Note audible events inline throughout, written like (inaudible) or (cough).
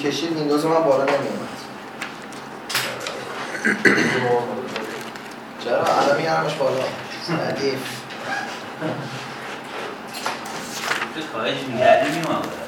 ببخشید طول کشید ویندوز من بالا نمیومد چرا؟ الان میارمش بالا. ردیف. تو خواهش میگردی میمونه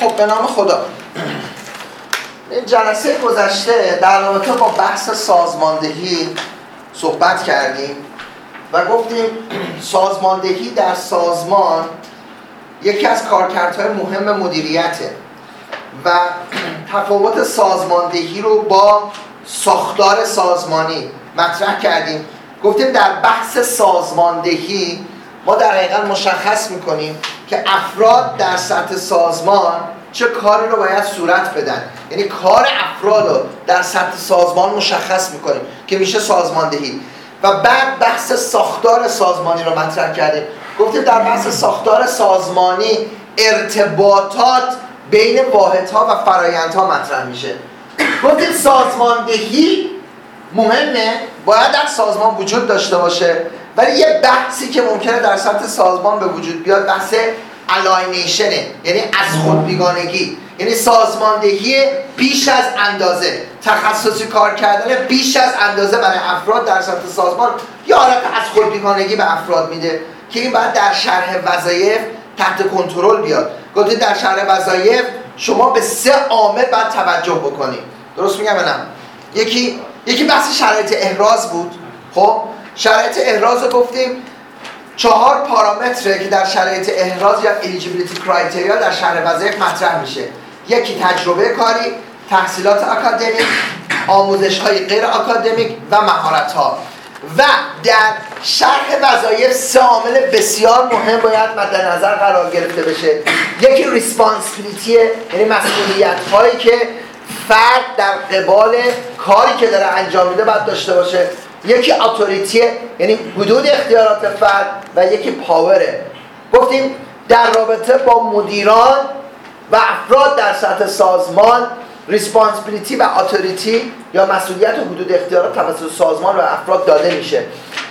خب به نام خدا. جلسه گذشته در رابطه با بحث سازماندهی صحبت کردیم و گفتیم سازماندهی در سازمان یکی از کارکردهای مهم مدیریته و تفاوت سازماندهی رو با ساختار سازمانی مطرح کردیم. گفتیم در بحث سازماندهی ما در حقیقت مشخص می‌کنیم که افراد در سطح سازمان چه کاری رو باید صورت بدن. یعنی کار افراد رو در سطح سازمان مشخص می‌کنیم که میشه سازماندهی. و بعد بحث ساختار سازمانی رو مطرح کردیم. گفتیم در بحث ساختار سازمانی ارتباطات بین واحدها و فرایندها مطرح میشه. گفتیم سازماندهی مهمه. باید در سازمان وجود داشته باشه. ولی یه بحثی که ممکنه در سطح سازمان به وجود بیاد بحث الاینیشنه یعنی از خود بیگانگی. یعنی سازماندهی بیش از اندازه. تخصصی کار کردن بیش از اندازه برای افراد در سطح سازمان یا حالت از خود بیگانگی به افراد میده که این باید در شرح وظایف تحت کنترل بیاد. گفته در شرح وظایف شما به سه عامل باید توجه بکنید. درست میگم نه؟ یکی یکی بحث شرایط احراز بود. خب؟ شرایط احراز رو گفتیم. چهار پارامتره که در شرایط احراز یا eligibility کرایتریا در شرح وظایف مطرح میشه. یکی تجربه کاری تحصیلات اکادمیک آموزش های غیر اکادمیک و مهارت ها و در شرح وظایف سه عامل بسیار مهم باید مد نظر قرار گرفته بشه. یکی responsibility یعنی مسئولیت هایی که فرد در قبال کاری که داره انجام میده باید داشته باشه. یکی authority یعنی حدود اختیارات فرد و یکی power ه. گفتیم در رابطه با مدیران و افراد در سطح سازمان responsibility و authority یا مسئولیت و حدود اختیارات توسط سازمان و افراد داده میشه.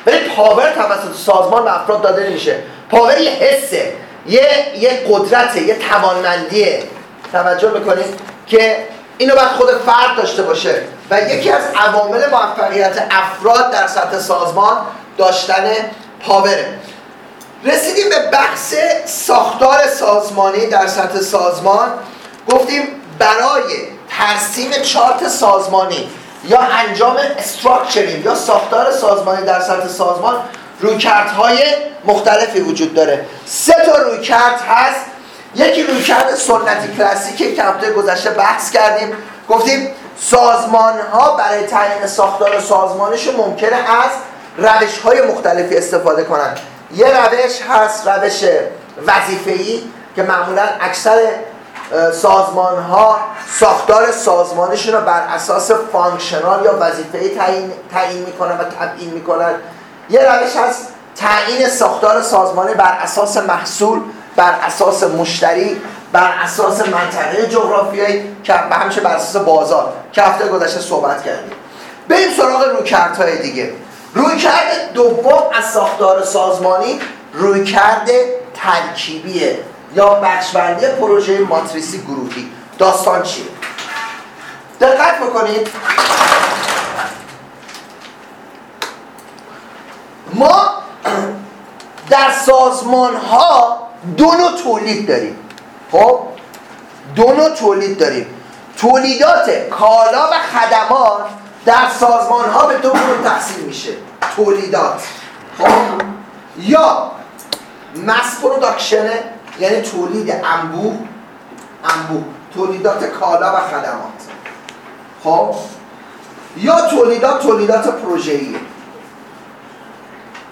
ولی power توسط سازمان و افراد داده نمیشه. power یه حسه یه یه قدرته یه توانمندیه. توجه می‌کنید که اینو باید خود فرد داشته باشه. و یکی از عوامل موفقیت افراد در سطح سازمان داشتن power ه. رسیدیم به بحث ساختار سازمانی در سطح سازمان. گفتیم برای ترسیم چارت سازمانی یا انجام structuring یا ساختار سازمانی در سطح سازمان رویکردهای مختلفی وجود داره. سه تا رویکرد هست. یکی رویکرد سنتی کلاسیک که هفته گذشته بحث کردیم. گفتیم سازمان ها برای تعیین ساختار سازمانشون ممکنه از روش های مختلفی استفاده کنند. یه روش هست روش وظیفه‌ای که معمولا اکثر سازمان ها ساختار سازمانشون رو بر اساس functional یا وظیفه‌ای تعیین تعیین می‌کنن و تبیین می‌کنن. یه روش هست تعیین ساختار سازمانی بر اساس محصول. بر اساس مشتری بر اساس منطقه جغرافیایی که همیشه بر اساس بازار. که هفته گذشته صحبت کردیم. بریم سراغ رویکردهای دیگه. رویکرد دوم از ساختار سازمانی رویکرد ترکیبیه یا بخشبندی پروژه ماتریسی گروهی. داستان چیه؟ دقت بکنید. ما در سازمان ها دو نوع تولید داریم. خب؟ دو نوع تولید داریم. تولیدات کالا و خدمات در سازمان ها به دو گروه تقسیم میشه. تولیدات. خب؟ یا mass production یعنی تولید انبوه انبوه. تولیدات کالا و خدمات. خب؟ یا تولیدات تولیدات پروژه‌ایه.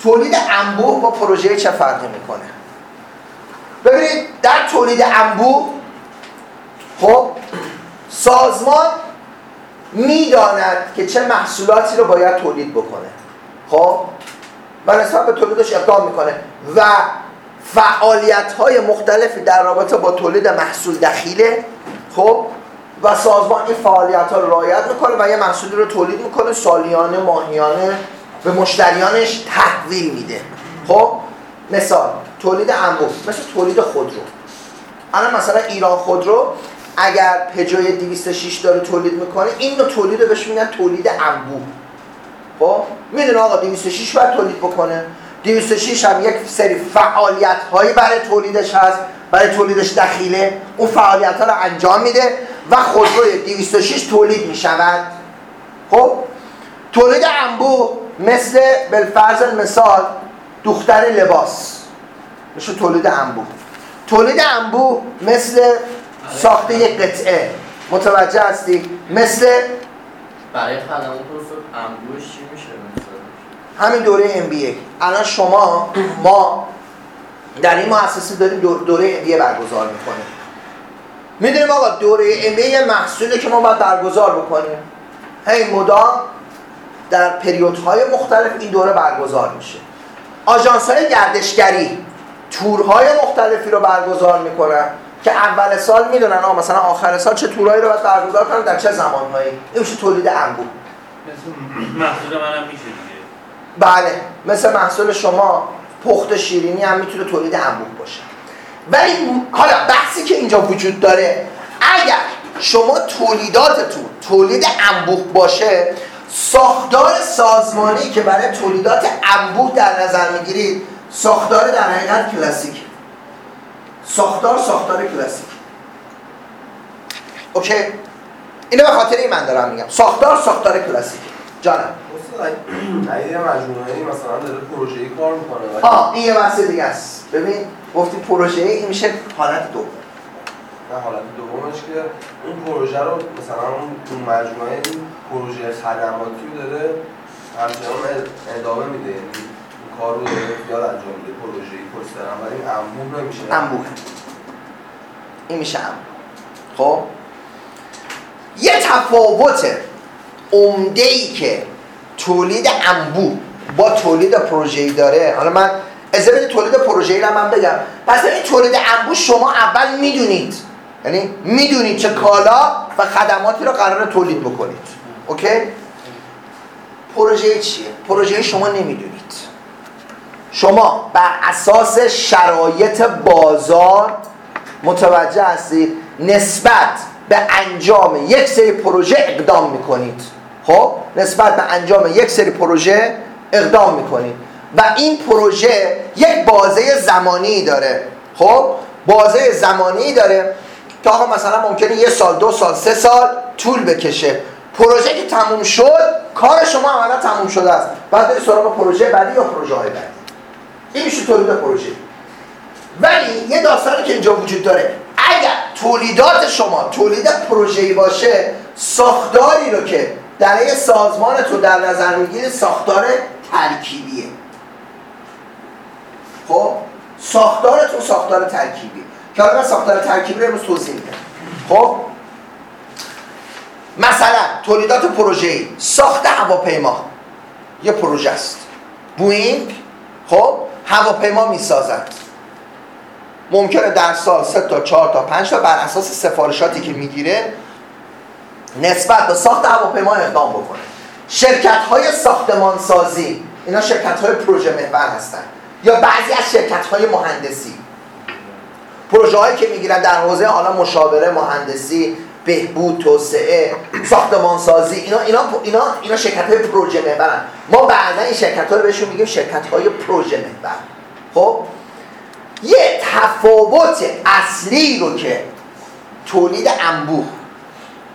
تولید انبوه با پروژه چه فرقی می‌کنه؟ ببینید در تولید انبوه خب سازمان می‌داند که چه محصولاتی رو باید تولید بکنه. خب و نسبت به تولیدش اقدام می‌کنه و فعالیت های مختلفی در رابطه با تولید محصول دخیله خب و سازمان این فعالیت ها رو رعایت می‌کنه و یه محصولی رو تولید می‌کنه سالیانه ماهیانه به مشتریانش تحویل میده. خب مثال تولید انبوه مثل تولید خودرو. الان مثلا ایران خودرو اگر پجوی 206 داره تولید می‌کنه این نوع تولید رو بهش میگن تولید انبوه خب؟ می‌دونه آقا 206 باید تولید بکنه. 206 هم یک سری فعالیت هایی برای تولیدش هست برای تولیدش دخیله. اون فعالیت ها رو انجام میده و خودروی 206 تولید می‌شود. خب؟ تولید انبوه مثل بالفرض مثال دختر لباس. میشه تولید انبوه تولید انبوه مثل ساخت یک قطعه. متوجه هستی؟ مثل برای خدمات انبوهش چی میشه همین دوره ام بی الان شما ما در این مؤسسه داریم دوره ام بی برگزار می‌کنیم. می‌دونیم آقا دوره ام بی محصولی که ما باید برگزار بکنیم. هی مدام در پریودهای مختلف این دوره برگزار میشه. آژانس های گردشگری. تورهای مختلفی رو برگزار می‌کنن که اول سال می‌دونن آقا مثلا آخر سال چه تورهایی رو باید برگزار کنن در چه زمانهایی؟ این میشه تولید انبوه. محصول منم میشه دیگه. بله مثل محصول شما پخت شیرینی هم می‌تونه تولید انبوه باشه. ولی حالا بحثی که اینجا وجود داره اگر شما تولیداتتون تولید انبوه باشه ساختار سازمانی که برای تولیدات انبوه در نظر می‌گیرید ساختار در حقیقت کلاسیک. ساختار ساختار کلاسیک. اوکی. اینو به خاطر این من دارم میگم. ساختار ساختار کلاسیک. جانم. اگه یه مجموعه مثلا داره پروژه‌ای کار می‌کنه آه این یه بحث دیگه است. ببین گفتی پروژه این میشه حالت دوم. نه حالت دومش که اون پروژه رو مثلا اون مجموعه این پروژه خدماتی داره همچنان ادامه میده. یعنی کار رو زیاد انجام میده پروژه پشت ولی انبوه نمیشه. انبوه. این میشه انبوه. خب؟ یه تفاوت عمده ای که تولید انبوه با تولید پروژه‌ای داره. حالا من از تولید پروژه‌ای رو من بگم. پس این تولید انبوه شما اول می‌دونید. یعنی می‌دونید چه کالا و خدماتی رو قرار تولید بکنید. اوکی؟ پروژه چیه؟ پروژه شما نمی‌دونید. شما بر اساس شرایط بازار متوجه هستید نسبت به انجام یک سری پروژه اقدام می‌کنید. خب؟ نسبت به انجام یک سری پروژه اقدام می‌کنید. و این پروژه یک بازه زمانی داره. خب؟ بازه زمانی داره که آقا مثلا ممکنه یه سال دو سال سه سال طول بکشه. پروژه که تموم شد کار شما عملا تموم شده است. بعد سراغ پروژه بعدی یا پروژه های بعدی. این میشه تولید پروژه. ولی یه داستانی که اینجا وجود داره. اگر تولیدات شما تولید پروژه‌ای باشه ساختاری رو که در یه سازمان تو در نظر می‌گیری ساختار ترکیبیه. خب؟ ساختارتون ساختار ترکیبی. که حالا ساختار ترکیبی رو امروز توضیح میدم. خب؟ مثلا تولیدات پروژه‌ای. ساخت هواپیما. یه پروژه است. بوینگ. خب؟ هواپیما می‌سازد. ممکنه در سال سه تا چهار تا پنج تا بر اساس سفارشاتی که می‌گیره نسبت به ساخت هواپیما اقدام بکنه. شرکت های ساختمان سازی اینا شرکت های پروژه محور هستن یا بعضی از شرکت های مهندسی. پروژه هایی که می‌گیرن در حوزه حالا مشاوره مهندسی بهبود توسعه ساختمان سازی اینا اینا اینا اینا شرکت های پروژه محورن ما بعدا این شرکت ها رو بهشون میگیم شرکت های پروژه محور. خب؟ یه تفاوت اصلی رو که تولید انبوه.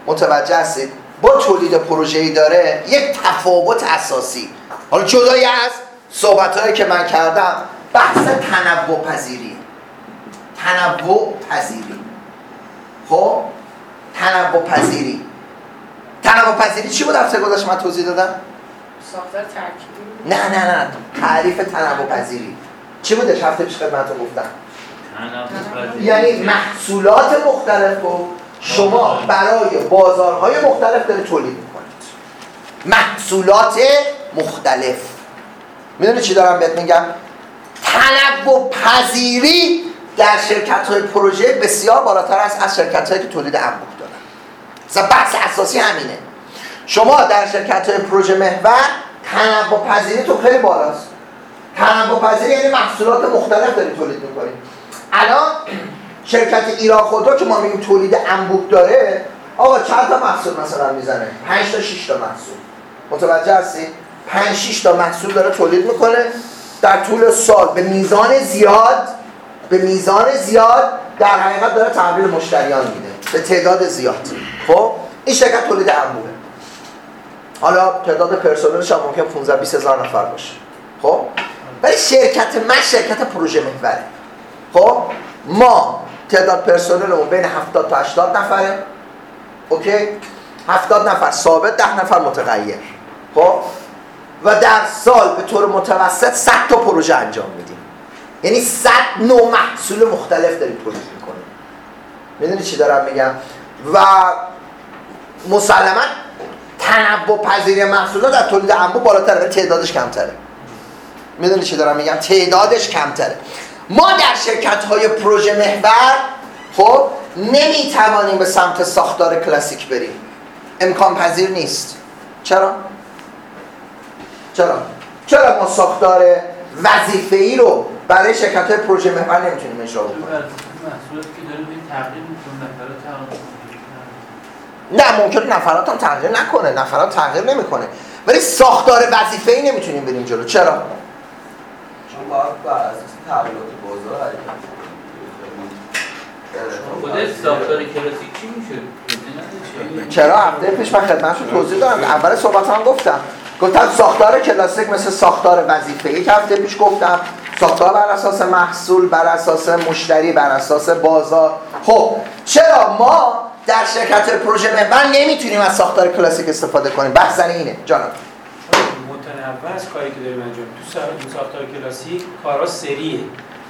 متوجه هستید؟ با تولید پروژه‌ای داره یک تفاوت اساسی. حالا جدایی از صحبت که من کردم بحث تنوع پذیری. تنوع پذیری. خب؟ تنوع پذیری تنوع پذیری چی بود هفته گذاشت من توضیح دادم؟ ساختار ترکیبی نه نه نه تعریف تنوع پذیری چی بودش هفته پیش خدمتتون گفتم؟ یعنی محصولات مختلف رو شما برای بازارهای مختلف دارید تولید می‌کنید. محصولات مختلف. می‌دونی چی دارم بهت میگم؟ تنوع پذیری در شرکت های پروژه بسیار بالاتر است از شرکت هایی که تولید انبوه مثلا بحث اساسی همینه. شما در شرکت های پروژه محور تنوع پذیری تو خیلی بالاست. تنوع پذیری یعنی محصولات مختلف دارید تولید می‌کنید الان شرکت ایران خودرو که ما میگیم تولید انبوه داره آقا چند تا محصول مثلا می‌زنه. 5 تا 6 تا محصول. متوجه هستی؟ 5 6 تا محصول داره تولید می‌کنه. در طول سال به میزان زیاد به میزان زیاد در حقیقت داره تحویل مشتریان میده. به تعداد زیاد. خب این شرکت تولید انبوه حالا تعداد پرسنلش هم ممکن 15 20 هزار نفر باشه. خب؟ ولی شرکت من شرکت پروژه محوره. خب؟ ما تعداد پرسنلمون بین 70 تا 80 نفره. اوکی؟ 70 نفر ثابت 10 نفر متغیر. خب؟ و در سال به طور متوسط 100 تا پروژه انجام میدیم. یعنی 100 نوع محصول مختلف داریم تولید می‌کنیم. می‌دونی چی دارم میگم؟ و مسلما تنوع پذیری محصولات در تولید انبوه بالاتره تعدادش کمتره. می‌دونی چی دارم میگم؟ تعدادش کمتره. ما در شرکت های پروژه محور خب نمی‌توانیم به سمت ساختار کلاسیک بریم. امکان پذیر نیست. چرا؟ چرا؟ چرا ما ساختار وظیفه ای رو برای شرکت های پروژه محور نمی‌تونیم اجرا بکنیم؟ که داره به تغییر می‌کنه نفرات تغییر نه ممکنه نفرات هم تغییر نکنه نفرات تغییر نمی‌کنه. ولی ساختار وظیفه ای نمی‌تونیم بریم جلو. چرا؟ چون باید بر اساس تغییرات بازار حرکت خود ساختار کلاسیک چی میشه؟ چرا؟ هفته پیش من خدمتتون توضیح دادم. اول صحبت هم گفتم. گفتم ساختار کلاسیک مثل ساختار وظیفه یک هفته پیش گفتم. ساختار بر اساس محصول بر اساس مشتری بر اساس بازار. خب چرا ما در شرکت پروژه محور نمی‌تونیم از ساختار کلاسیک استفاده کنیم؟ بحث اینه. جانم. متنوع از کاری که داریم انجام تو ساختار کلاسیک کارا سریه.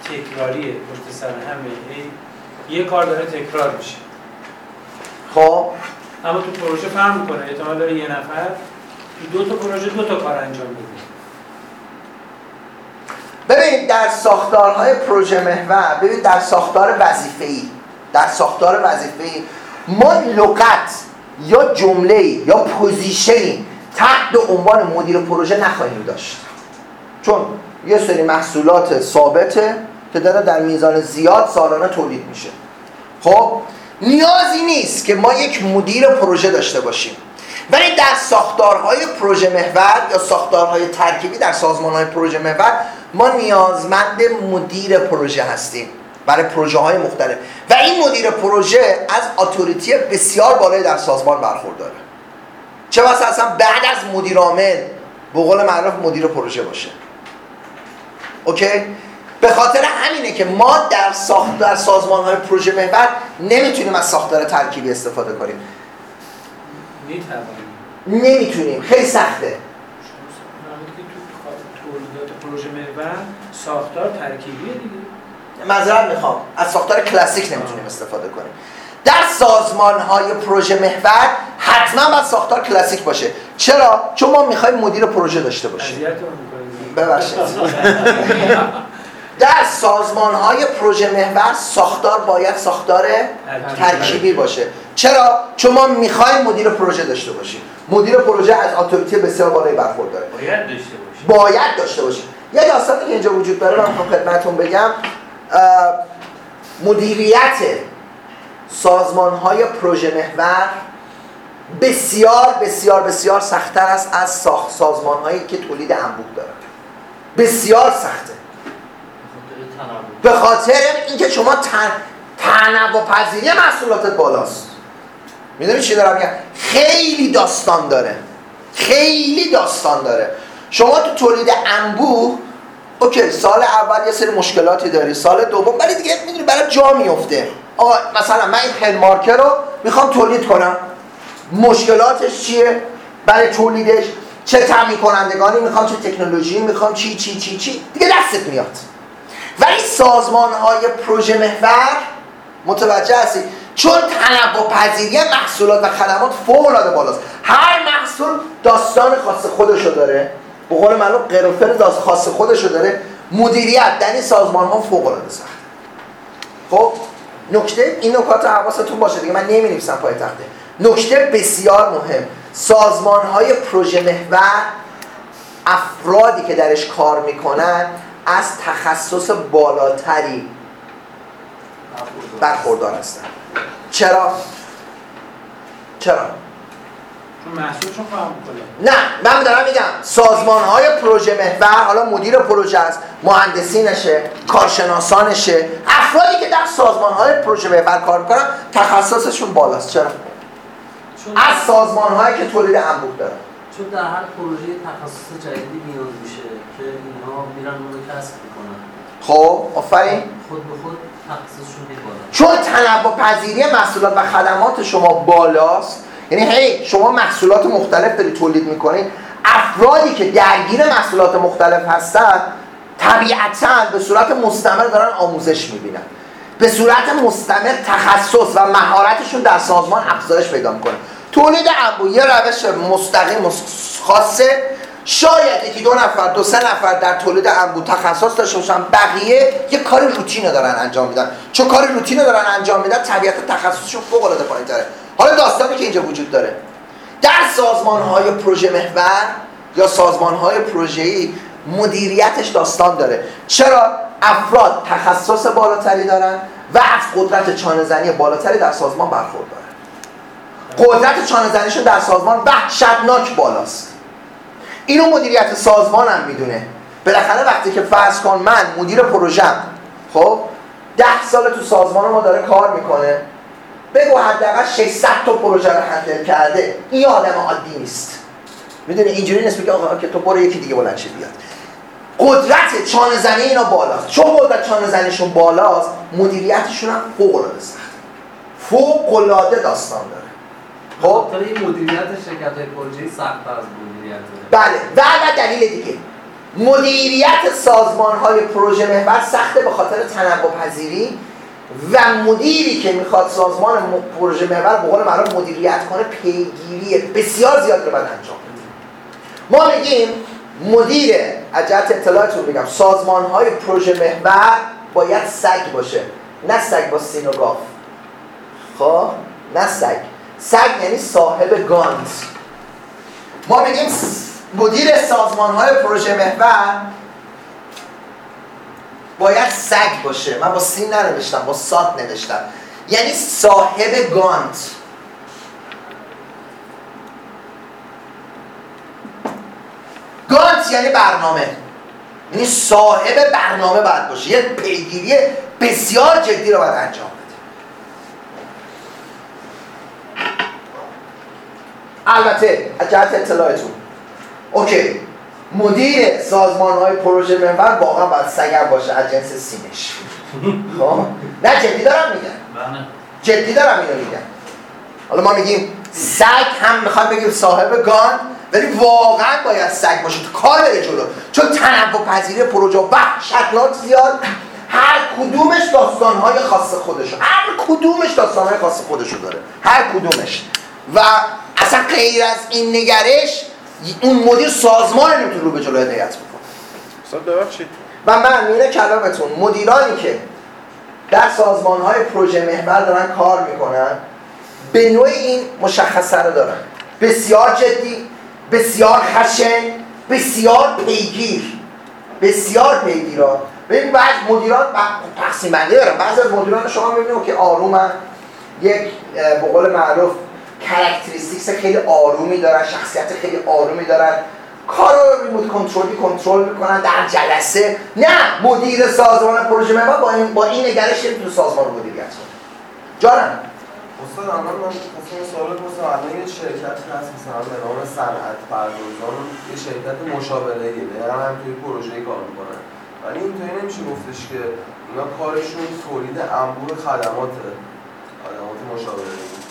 تکراریه. پشت سر همه. یه کار داره تکرار میشه. خب. اما تو پروژه فهم می‌کنه. احتمال داره یه نفر دو تا پروژه دو تا کار انجام بده ببینید در ساختارهای پروژه محور ببینید در ساختار وظیفه‌ای در ساختار وظیفه‌ای ما لغت یا جمله یا پوزیشنی تحت عنوان مدیر پروژه نخواهیم داشت. چون یه سری محصولات ثابته که داره در میزان زیاد سالانه تولید میشه. خب نیازی نیست که ما یک مدیر پروژه داشته باشیم. ولی در ساختارهای پروژه محور یا ساختارهای ترکیبی در سازمانهای پروژه محور ما نیازمند مدیر پروژه هستیم برای پروژه های مختلف. و این مدیر پروژه از اتوریتی بسیار بالای در سازمان برخورداره. چه واسه اصلا بعد از مدیر عامل به قول معروف مدیر پروژه باشه. اوکی؟ به خاطر همینه که ما در ساخت در سازمان های پروژه محور نمی‌تونیم از ساختار ترکیبی استفاده کنیم. نمی‌تونیم. خیلی سخته. پروژه محور ساختار ترکیبیه دیگه. معذرت می‌خوام. از ساختار کلاسیک نمی‌تونیم استفاده کنیم. در سازمان های پروژه محور حتما باید ساختار کلاسیک باشه. چرا؟ چون ما می‌خوایم مدیر پروژه داشته باشیم. ببخشید. (laughs) در سازمان های پروژه محور ساختار باید ساختار ترکیبی باشه. چرا؟ چون ما می‌خوایم مدیر پروژه داشته باشیم. مدیر پروژه از اتوریتی بسیار بالایی برخورداره باید داشته باشیم. باید داشته باشیم. یه داستانی که اینجا وجود داره من می‌خوام خدمتتون بگم. مدیریت سازمان های پروژه محور بسیار بسیار بسیار سختتر است از ساخت سازمان هایی که تولید انبوه دارن. بسیار سخته. به خاطر تنوع. به خاطر اینکه شما تن... تنوع پذیری محصولاتت بالاست. می‌دونی چی دارم میگم؟ خیلی داستان داره. خیلی داستان داره. شما تو تولید انبوه اوکی سال اول یه سری مشکلاتی داری سال دوم ولی دیگه می‌دونی برای جا میفته آقا مثلا من این پن مارکر رو می‌خوام تولید کنم. مشکلاتش چیه؟ برای تولیدش چه تامین کنندگانی می‌خوام چه تکنولوژی می‌خوام چی چی چی چی. دیگه دستت میاد. ولی سازمان های پروژه محور متوجه هستی؟ چون تنوع پذیری محصولات و خدمات فوق العاده بالاست. هر محصول داستان خاص خودشو داره. به قول معلوم قرفر داست خاص خودشو داره. مدیریت در این سازمان ها فوق العاده سخت. خب نکته این نکات حواستون باشه دیگه من نمی نویسم پای تخته. نکته بسیار مهم. سازمان های پروژه محور افرادی که درش کار می‌کنن از تخصص بالاتری برخوردار هستن. چرا؟ چرا؟ نه من دارم میگم سازمان های پروژه محور حالا مدیر پروژه است مهندسینشه کارشناسانشه افرادی که در سازمان های پروژه محور کار می‌کنن تخصصشون بالاست چرا؟ چون از سازمان هایی که تولید انبوه دارن چون در هر پروژه تخصص جدیدی نیاز میشه که اینها میرن اون رو کسب می‌کنن خب آفرین خود به خود تخصصشون می‌کنن چون تنوع پذیری محصولات و خدمات شما بالاست یعنی هی شما محصولات مختلف داری تولید می‌کنید افرادی که درگیر محصولات مختلف هستن طبیعتا به صورت مستمر دارن آموزش می‌بینن. به صورت مستمر تخصص و مهارتشون در سازمان افزایش پیدا می‌کنه. تولید انبوه یه روش مستقیم خاصه شاید یکی دو نفر دو سه نفر در تولید انبوه تخصص داشته باشن. بقیه یه کار روتین رو دارن انجام میدن. چون کار روتین رو دارن انجام میدن طبیعت تخصصشون فوق العاده پایین‌تره. حالا داستانی که اینجا وجود داره. در سازمان های پروژه محور یا سازمان های پروژه‌ای مدیریتش داستان داره. چرا؟ افراد تخصص بالاتری دارن و از قدرت چانه‌زنی بالاتری در سازمان برخوردارن. قدرت چانه‌زنیشون در سازمان وحشتناک بالاست. اینو مدیریت سازمان هم می‌دونه. بالاخره وقتی که فرض کن من مدیر پروژم خب ده سال تو سازمان ما داره کار می‌کنه. بگو حداقل 600 تا پروژه رو هندل کرده. این آدم عادی نیست. می‌دونی؟ اینجوری نیست بگه آقا که تو برو یکی دیگه بلند شه بیاد. قدرت چانه زنی اینا بالاست. چون قدرت چانه زنیشون بالاست مدیریتشون هم فوق العاده سخت فوق العاده داستان داره. خب؟ خاطر این مدیریت شرکت های پروژه‌ای سخت‌تر از مدیریت. بله و و دلیل دیگه. مدیریت سازمان های پروژه محور سخته به خاطر تنوع پذیری و مدیری که می‌خواد سازمان پروژه محور به قول معروف مدیریت کنه پیگیری بسیار زیاد رو باید انجام بده. ما میگیم مدیر از جهت اطلاعتون میگم سازمان های پروژه محور باید سگ باشه نه سگ با سین و گاف خب؟ نه سگ. سگ یعنی صاحب گانت ما میگیم مدیر سازمان های پروژه محور باید سگ باشه. من با سین ننوشتم با سات نوشتم. یعنی صاحب گانت گانت یعنی برنامه. یعنی صاحب برنامه باید باشه. یه پیگیری بسیار جدی رو باید انجام بده البته جهت اطلاعتون. اوکی. مدیر سازمان های پروژه محور واقعا باید سگر باشه از جنس سینش (laughs) خب؟ نه جدی دارم میگم. بله. جدی دارم اینو میگم. حالا ما میگیم سگ هم می‌خوایم بگیم صاحب گان ولی واقعا باید سگ باشه. تو کار بره جلو. چون تنوع پذیری پروژه وحشتناک زیاد. هر کدومش داستانهای خاص خودشو. هر کدومش داستانهای خاص خودشو داره. هر کدومش. و اصلا غیر از این نگرش اون مدیر سازمان نمی‌تونه رو به جلو هدایت بکنه. استاد ببخشید. و من میونه کلامتون مدیرانی که در سازمان های پروژه محور دارن کار می‌کنن به نوع این مشخصه رو دارن. بسیار جدی بسیار خشن بسیار پیگیر. بسیار پیگیران ببین بعض مدیران تقسیم بندی دارن بعضی از مدیران شما می‌بینید که آرومن. یک به قول معروف characteristics خیلی آرومی دارن شخصیت خیلی آرومی دارن. کار رو remote control ی کنترل می‌کنن در جلسه. نه مدیر سازمان پروژه محور با این با این نگرش تو سازمان رو مدیریت کنه. جانم. استاد الان من خواستم سوال بپرسم الان یه شرکتی هست مثلا به نام صنعت پردازان یه شرکت مشاوره ای دارن هم توی پروژه کار می‌کنن ولی اینطوری نمیشه گفتش که اینا کارشون تولید انبوه خدماته خدمات مشاوره ای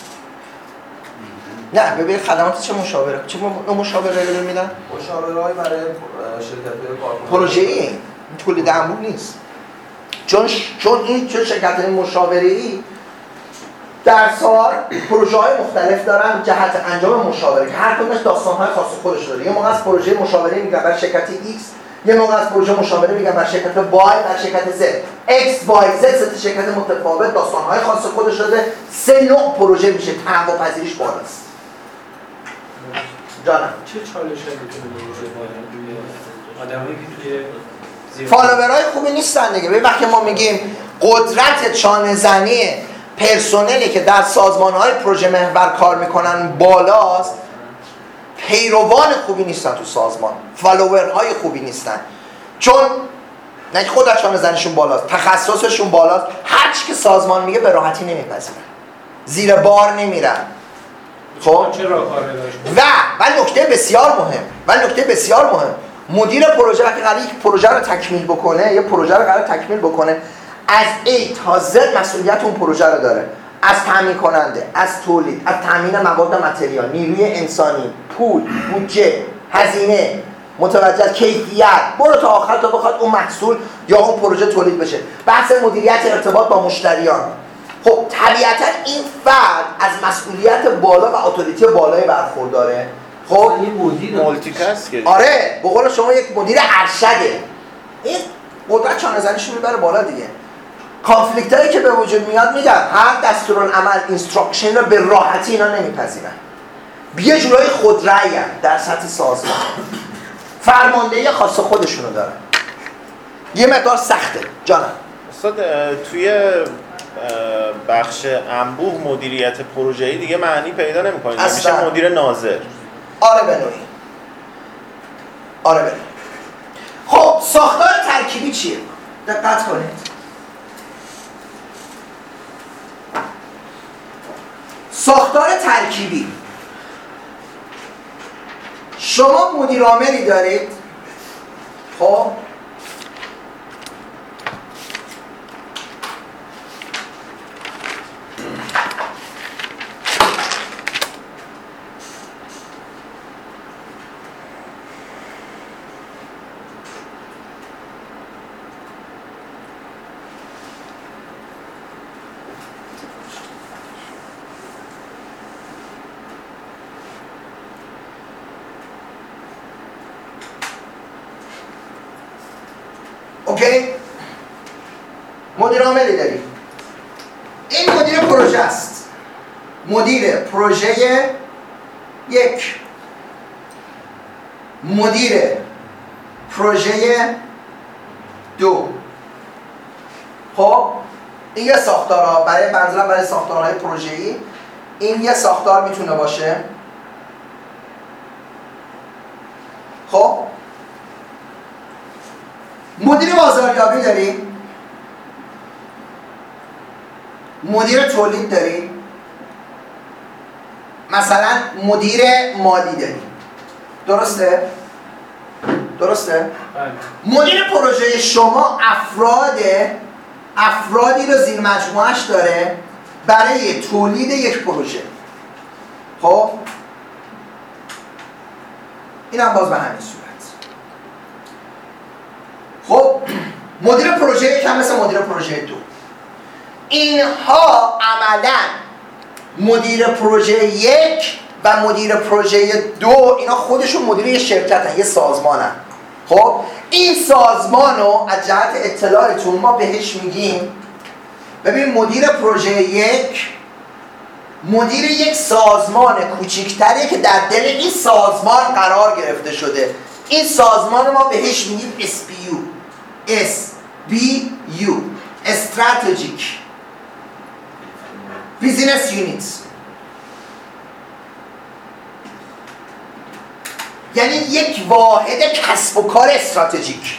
نه ببین خدمات چه مشاوره؟ چه مشاوره رو میدن؟ مشاوره های برای شرکت های پروژه ای تولید انبوه نیست. چون چون این چون شرکت مشاوره ای در سال پروژه های مختلف دارن جهت انجام مشاوره. که هر کدومش داستان های خاص خودش داره. یه موقع از پروژه مشاوره میگن بر شرکت X یه موقع از پروژه مشاوره میگن بر شرکت Y بر شرکت Z X Y Z سه شرکت متفاوت داستان های خاص خودش داره سه نوع پروژه میشه تنوع پذیریش بالاست. جانم چه چالش هایی می‌تونه خوبی نیستن دیگه. ببین وقتی ما میگیم قدرت چانه زنی پرسنلی که در سازمان های پروژه محور کار می‌کنن بالاست پیروان خوبی نیستن تو سازمان. فالوورهای خوبی نیستن. چون نه قدرت چانه زنیشون بالاست تخصصشون بالاست. هر چی که سازمان میگه به راحتی نمیپذیرن. زیر بار نمیرن. خب. و و نکته بسیار مهم و نکته بسیار مهم. مدیر پروژه وقتی قرار یک پروژه رو تکمیل بکنه یه پروژه رو قرار تکمیل بکنه از A تا Z مسئولیت اون پروژه رو داره. از تامین کننده از تولید از تامین مواد متریال نیروی انسانی پول بودجه هزینه متوجه کیفیت. برو تا آخر تا بخواد اون محصول یا اون پروژه تولید بشه. بحث مدیریت ارتباط با مشتریان. خب طبیعتا این فرد از مسئولیت بالا و اتوریتی بالای برخورداره. خب؟ یه مدیر. مولتی تاسک آره به قول شما یک مدیر ارشده. این قدرت چانه زنیشو می‌بره بالا دیگه. conflict هایی که به وجود میاد میگم هر دستورالعمل instruction رو به راحتی اینا نمیپذیرن. یه جورایی خودرأی در سطح سازمان. فرماندهی خاص خودشونو دارن. یه مقدار سخته. جانم. استاد توی بخش انبوه مدیریت پروژه‌ای دیگه معنی پیدا نمی‌کنه. میشه. مدیر ناظر. آره به نوعی. آره به نوعی. خب ساختار ترکیبی چیه؟ دقت کنید. ساختار ترکیبی. شما مدیر عاملی دارید. خب اوکی مدیر عاملی داریم این مدیر پروژه است مدیر پروژه یک مدیر پروژه دو. خب این یه ساختارها برای منظورم برای ساختارهای پروژه‌ای این یه ساختار می‌تونه باشه. خب مدیر بازاریابی داریم. مدیر تولید داریم. مثلا مدیر مالی داریم. درسته؟ درسته؟ بله. مدیر پروژه شما افراد افرادی رو زیر مجموعش داره برای تولید یک پروژه. خب؟ این هم باز به همین صورت. خب؟ مدیر پروژه یک هم مثل مدیر پروژه دو. اینها عملا مدیر پروژه یک و مدیر پروژه دو اینا خودشون مدیر یه شرکت هن. یه سازمان هن. خب این سازمان رو از جهت اطلاعتون ما بهش میگیم ببین مدیر پروژه یک مدیر یک سازمان کوچکتریه که در دل این سازمان قرار گرفته شده این سازمان ما بهش میگیم SBU SBU Strategic Business Units. یعنی یک واحد کسب و کار استراتژیک.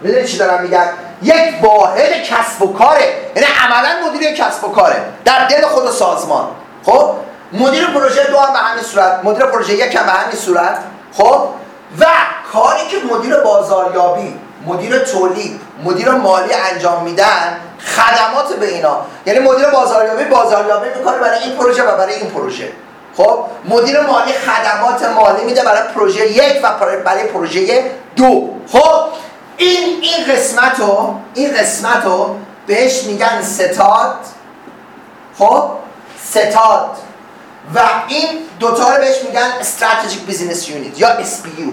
می‌دونی چی دارم میگم؟ یک واحد کسب و کاره. یعنی عملا مدیر کسب و کاره. در دل خود سازمان. خب؟ مدیر پروژه دو هم به همین صورت. مدیر پروژه یک هم به همین صورت. خب؟ و کاری که مدیر بازاریابی مدیر تولید مدیر مالی انجام میدن خدمات به اینا. یعنی مدیر بازاریابی بازاریابی می‌کنه برای این پروژه و برای این پروژه. خب مدیر مالی خدمات مالی میده برای پروژه یک و برای پروژه دو. خب این این قسمت رو این قسمت رو بهش میگن ستاد. خب ستاد. و این دوتا رو بهش میگن Strategic Business Unit یا SBU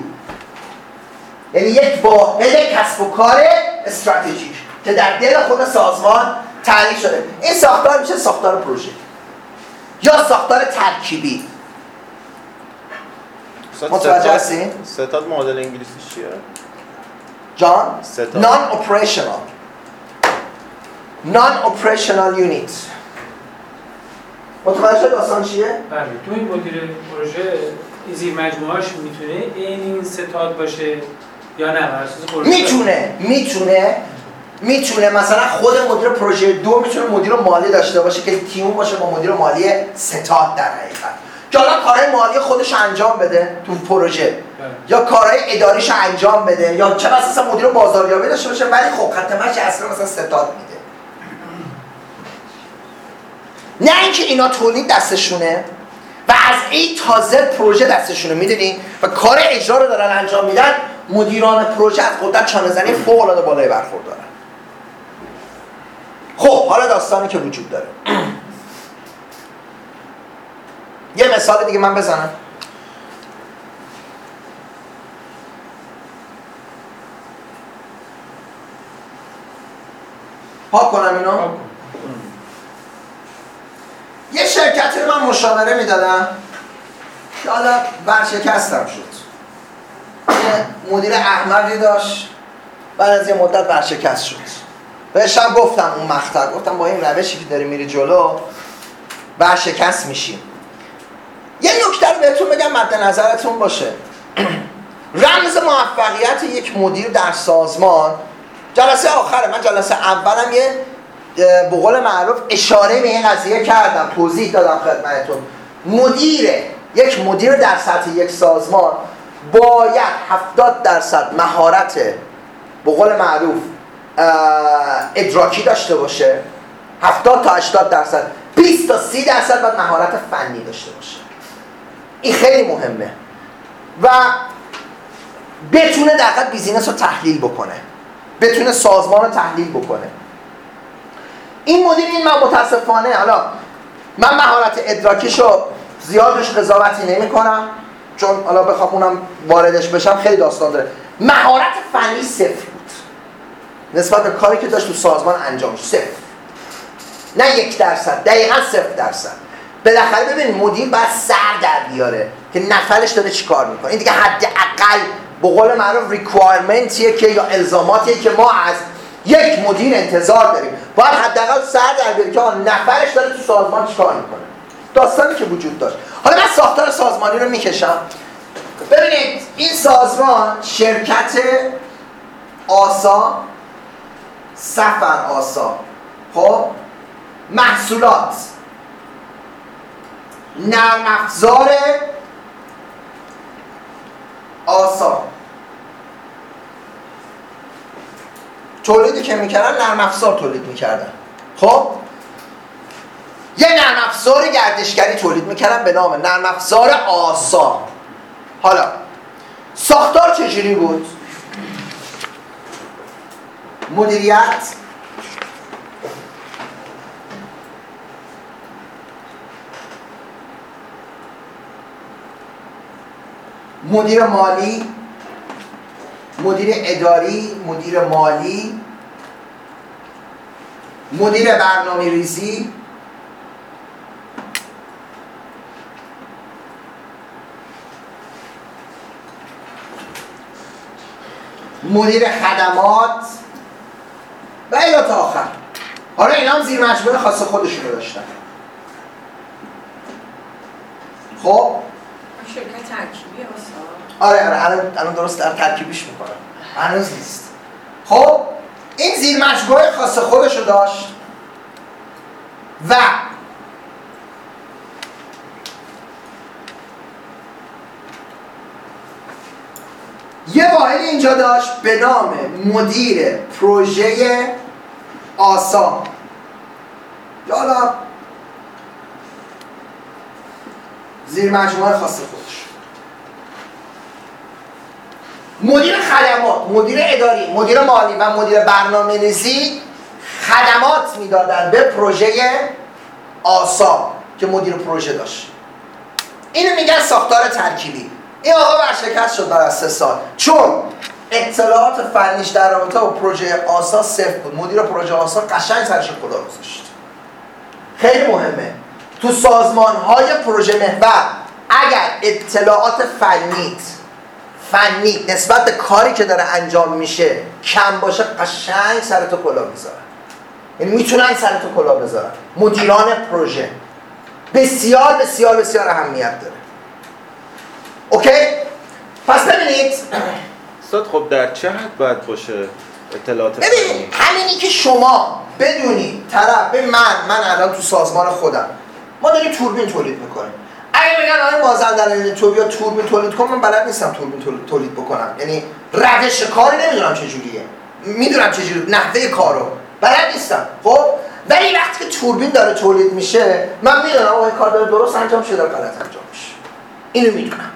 یعنی یک واحد کسب و کار استراتژیک که در دل خود سازمان تعریف شده. این ساختار میشه ساختار پروژه. یا ساختار ترکیبی. متوجه هستین؟ ستاد معادل انگلیسی چیه؟ جان؟ ستاد. نان اپریشنال نان اپریشنال یونیت متوجه شد داستان چیه؟ بله تو این مدیر پروژه این زیر مجموعهاش می‌تونه این این ستاد باشه یا نه می‌تونه می‌تونه می‌تونه مثلا خود مدیر پروژه دو می‌تونه مدیر مالی داشته باشه که تیم باشه با مدیر مالی ستاد در حقیقت. که حالا کارهای مالی خودش انجام بده تو پروژه. بله. یا کارهای اداریش انجام بده. یا چه بس اصلا مدیر بازاریابی داشته باشه ولی خب خط مشی اصلا مثلا ستاد میده. نه اینکه اینا تولید دستشونه و از این تازه پروژه دستشونه می‌دونی؟ و کار اجرا رو دارن انجام میدن. مدیران پروژه از قدرت چانه زنی فوق العاده بالای برخوردارن. خب حالا داستانی که وجود داره. (clears throat) یه مثال دیگه من بزنم. پاک کنم اینو؟ یه شرکتی رو من مشاوره می‌دادم که حالا ورشکستم شد. یه مدیر احمقی داشت بعد از یه مدت ورشکست شد. بهش هم گفتم اون مقطع گفتم با این روشی که داری میری جلو ورشکست میشیم. یه نکته رو بهتون بگم مد نظرتون باشه. رمز موفقیت یک مدیر در سازمان جلسه آخره من جلسه اولم یه به قول معروف اشاره به این قضیه کردم توضیح دادم خدمتتون. مدیر یک مدیر در سطح یک سازمان باید 70 درصد مهارت به قول معروف ادراکی داشته باشه. 70 تا 80 درصد. 20 تا 30 درصد باید مهارت فنی داشته باشه. این خیلی مهمه. و بتونه دقیقا بیزینس رو تحلیل بکنه. بتونه سازمان رو تحلیل بکنه. این مدیر این من متاسفانه حالا من مهارت ادراکیشو زیادش قضاوتی نمی کنم چون حالا بخوام اونم واردش بشم خیلی داستان داره. مهارت فنی صفر. نسبت به کاری که داشت تو سازمان انجام صفر. نه یک درصد دقیقا صفر درصد. بالاخره ببین مدیر باید سر در بیاره که نفرش داره چیکار می‌کنه. این دیگه حداقل به قول معروف ریکوایرمنتیه که یا الزاماتیه که ما از یک مدیر انتظار داریم. باید حداقل سر در بیاره که نفرش داره تو سازمان چیکار می‌کنه. داستانی که وجود داشت. حالا من ساختار سازمانی رو می‌کشم. ببینید این سازمان شرکت آسا سفر آسا خب؟ محصولات. نرم افزار آسا تولیدی که می‌کردن نرم افزار تولید می‌کردن. خب؟ یه نرم افزار گردشگری تولید می‌کردن به نام نرم افزار آسا حالا ساختار چجوری بود؟ مدیریت. مدیر مالی مدیر اداری مدیر مالی مدیر برنامه ریزی. مدیر خدمات. و تا آخر. حالا اینا هم زیر مجموعه خاص خودشون رو داشتن. خب؟ شرکت ترکیبی آره آره الان الان درست در ترکیبیش می‌کنم. هنوز نیست. خب؟ این زیر مجموعه خاص خودش رو داشت و یه واحد اینجا داشت به نام مدیر پروژه آسا. حالا زیر مجموعه خاص خودش. مدیر خدمات مدیر اداری مدیر مالی و مدیر برنامه ریزی خدمات می‌دادن به پروژه آسا که مدیر پروژه داشت. اینو میگن ساختار ترکیبی. این آقا ورشکست شد بعد از سه سال. چون اطلاعات فنیش در رابطه با پروژه آسا صفر بود. مدیر پروژه آسا قشنگ سرش کلا گذاشت. خیلی مهمه. تو سازمان های پروژه محور اگر اطلاعات فنیت فنی نسبت به کاری که داره انجام میشه کم باشه قشنگ سر تو کلا می‌ذارن. یعنی می‌تونن سر تو کلا بذارن. مدیران پروژه. بسیار بسیار بسیار اهمیت داره. اوکی؟ پس ببینید. استاد خب در چه حد باید باشه اطلاعات ببین فنی؟ همینی که شما بدونید طرف به من من الان تو سازمان خودم. ما داریم توربین تولید می‌کنیم. اگه بگن آقای مازندرانی تو بیا توربین تولید کن من بلد نیستم توربین تول- تولید بکنم. یعنی روش کاری نمی‌دونم چجوریه می‌دونم چجوری نحوه کارو. بلد نیستم. خب؟ ولی وقتی که توربین داره تولید میشه من می‌دونم آقا این کار داره درست انجام شده غلط انجام میشه. اینو می‌دونم.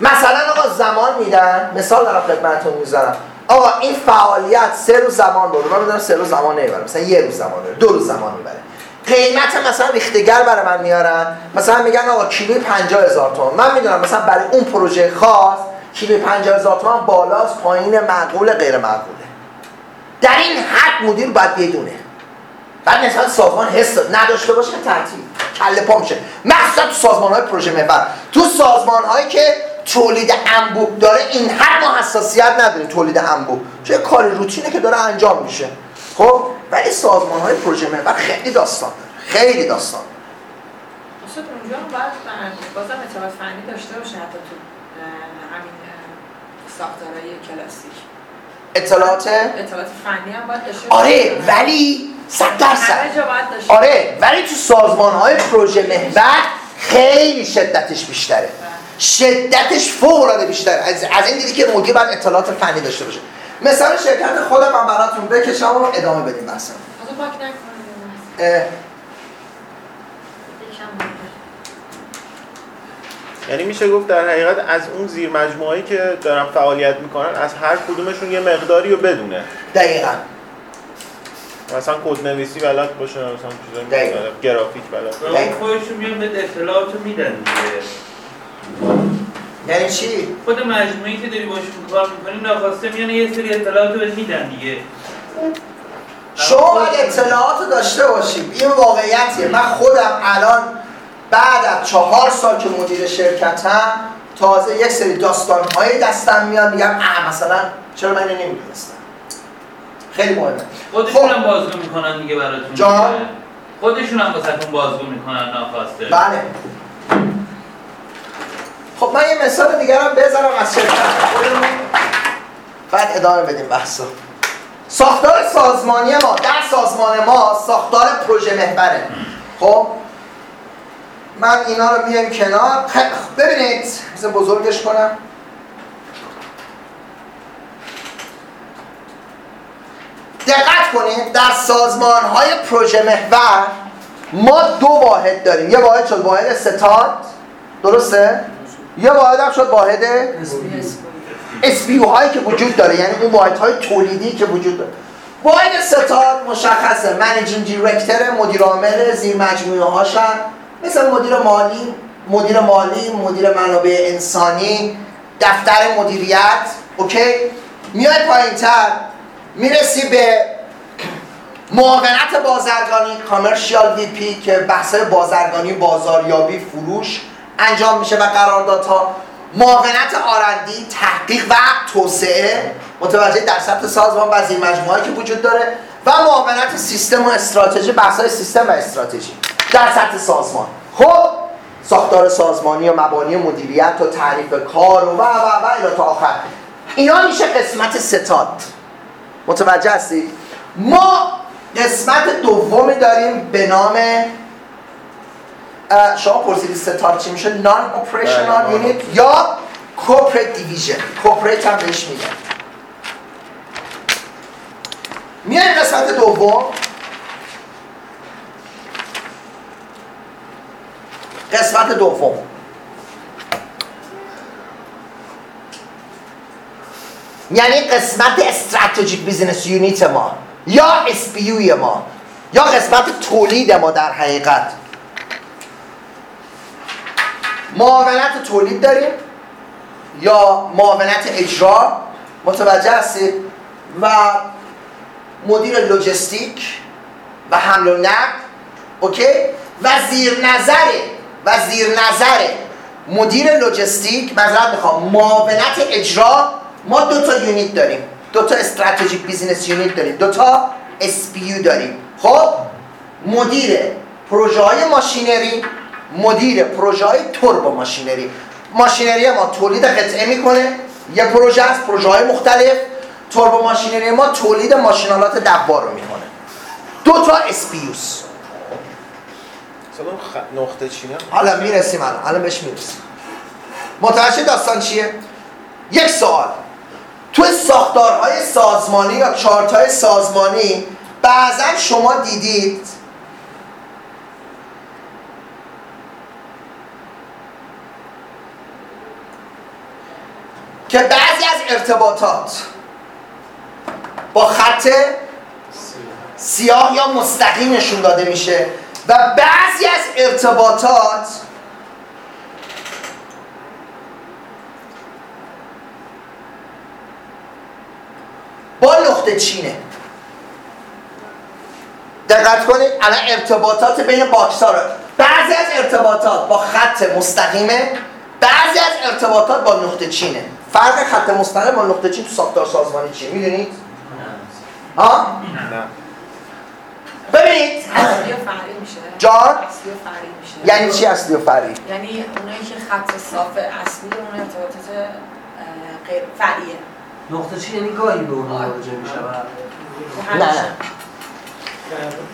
مثلا آقا زمان میدن؟ مثال دارم خدمتتون می‌ذارم. آقا این فعالیت سه روز زمان بره من می‌دونم سه روز زمان نمی‌بره. مثلا یه روز زمان بره دو روز زمان می‌بره. قیمت مثلا ریختگر برای من میارن. مثلا میگن آقا کیلوی 50 هزار تومان. من می‌دونم مثلا برای اون پروژه خاص کیلوی 50 هزار تومان بالاست پایین معقول غیر معقوله. در این حد مدیر باید بدونه بعد مثلا سازمان حس نداشته باشه تعطیل کله پا میشه. مخصوصا تو سازمان های پروژه محور. تو سازمان هایی که تولید انبوه داره این حد ما حساسیت نداریم تولید انبوه. چه کاری روتینه که داره انجام میشه. خب؟ ولی سازمان های پروژه محور خیلی داستان داره خیلی داستان. اصلا اونجا هم باید بازم اطلاعات فنی داشته باشه حتی تو همین ساختارهای کلاسیک. اطلاعات؟ اطلاعات فنی هم باید داشته آره ولی صد درصد. آره ولی تو سازمان های پروژه محور خیلی شدتش بیشتره. شدتش فوق العاده بیشتره از, از این دیدی که مدیر باید اطلاعات فنی داشته باشه. مثلا شرکت خودم من براتون بکشم و ادامه بدیم بحثم یعنی میشه گفت در حقیقت از اون زیر مجموعه‌ای که دارن فعالیت می‌کنن از هر کدومشون یه مقداری رو بدونه. دقیقا. مثلا کد نویسی بلد باشه مثلا چیزای دقیقاً. مختلف گرافیک بلد اون خودشون میان به اطلاعاتو میدن دیگه. یعنی چی؟ خود مجموعی که داری باشون کار می‌کنی ناخواسته میان یه سری اطلاعاتو بهت میدن دیگه. شما باید اطلاعات رو داشته باشید این واقعیتیه. من خودم الان بعد از چهار سال که مدیر شرکتم تازه یک سری داستانهایی دستم میاد میگم اه مثلا چرا من اینو نمی‌دونستم؟ خیلی مهمه. خودشون خب. هم بازگو می‌کنن دیگه براتون جان؟ خودشون هم واسهتون بازگو می‌کنن ناخواسته. بله. خب من یه مثال دیگر هم بذارم از شرکت. بعد ادامه بدیم بحثو. ساختار سازمانی ما در سازمان ما ساختار پروژه محوره. خب؟ من اینا رو بیاریم کنار. خب، ببینید مثل بزرگش کنم. دقت کنید در سازمان های پروژه محور ما دو واحد داریم. یه واحد شد واحد ستاد. درسته؟ یه واحد هم شد واحد؟ SBU هایی که وجود داره یعنی اون واحد های تولیدی که وجود داره. واحد ستاد مشخصه. managing director مدیر عامل زیر مجموعه هاشن مثل مدیر مالی مدیر مالی مدیر منابع انسانی دفتر مدیریت. OK؟ میای پایین تر می‌رسی به معاونت بازرگانی کامرشیال وی پی که بحث بازرگانی بازاریابی فروش انجام میشه و قراردادها. معاونت آرندی تحقیق و توسعه. متوجه در سطح سازمان و زیر مجموعه‌ای که وجود داره. و معاونت سیستم و استراتژی بحث‌های سیستم و استراتژی در سطح سازمان. خب ساختار سازمانی و مبانی مدیریت و تعریف کار و و و و الی تا آخر. اینا میشه قسمت ستاد. متوجه هستید؟ ما قسمت دومی داریم به نام شما پرسیدید ستاد چی میشه؟ نان اپریشنال. یونیت یا corporate دیویژن corporate هم بهش میگن. میایم قسمت دوم. قسمت دوم. یعنی قسمت استراتژیک business unit ما یا SBU ی ما یا قسمت تولید ما در حقیقت. معاونت تولید داریم یا معاونت اجرا؟ متوجه هستید؟ و مدیر لجستیک و حمل و نقل okay؟ و زیر نظره و زیر نظره مدیر لجستیک معذرت می‌خوام معاونت اجرا ما دو تا unit داریم. دو تا استراتژیک business unit داریم. دو تا SBU داریم. خب؟ مدیر پروژه های machinery مدیر پروژه های turbo machinery. machinery ما تولید قطعه می‌کنه. یه پروژه از پروژه های مختلف turbo machinery ما تولید ماشین‌آلات دوار رو می‌کنه. دو تا SBU س. نقطه چینه؟ حالا می‌رسیم الان. الان بهش می‌رسیم. متوجه داستان چیه؟ یک سوال. تو ساختارهای سازمانی یا چارتهای سازمانی بعضا شما دیدید که بعضی از ارتباطات با خط سیاه یا مستقیم نشون داده میشه و بعضی از ارتباطات با نقطه چینه. دقت کنید الان ارتباطات بین box ها رو بعضی از ارتباطات با خط مستقیمه بعضی از ارتباطات با نقطه چینه. فرق خط مستقیم با نقطه چین تو ساختار سازمانی چیه می‌دونید؟ ها نه. ببینید. اصلی و فرعی میشه. جان؟ اصلی و فرعی میشه. یعنی چی اصلی و فرعی؟ یعنی اونایی که خط صاف اصلی اون ارتباطات غیر فرعیه. نقطه چی یعنی گاهی به اون مراجعه میشه نه. نه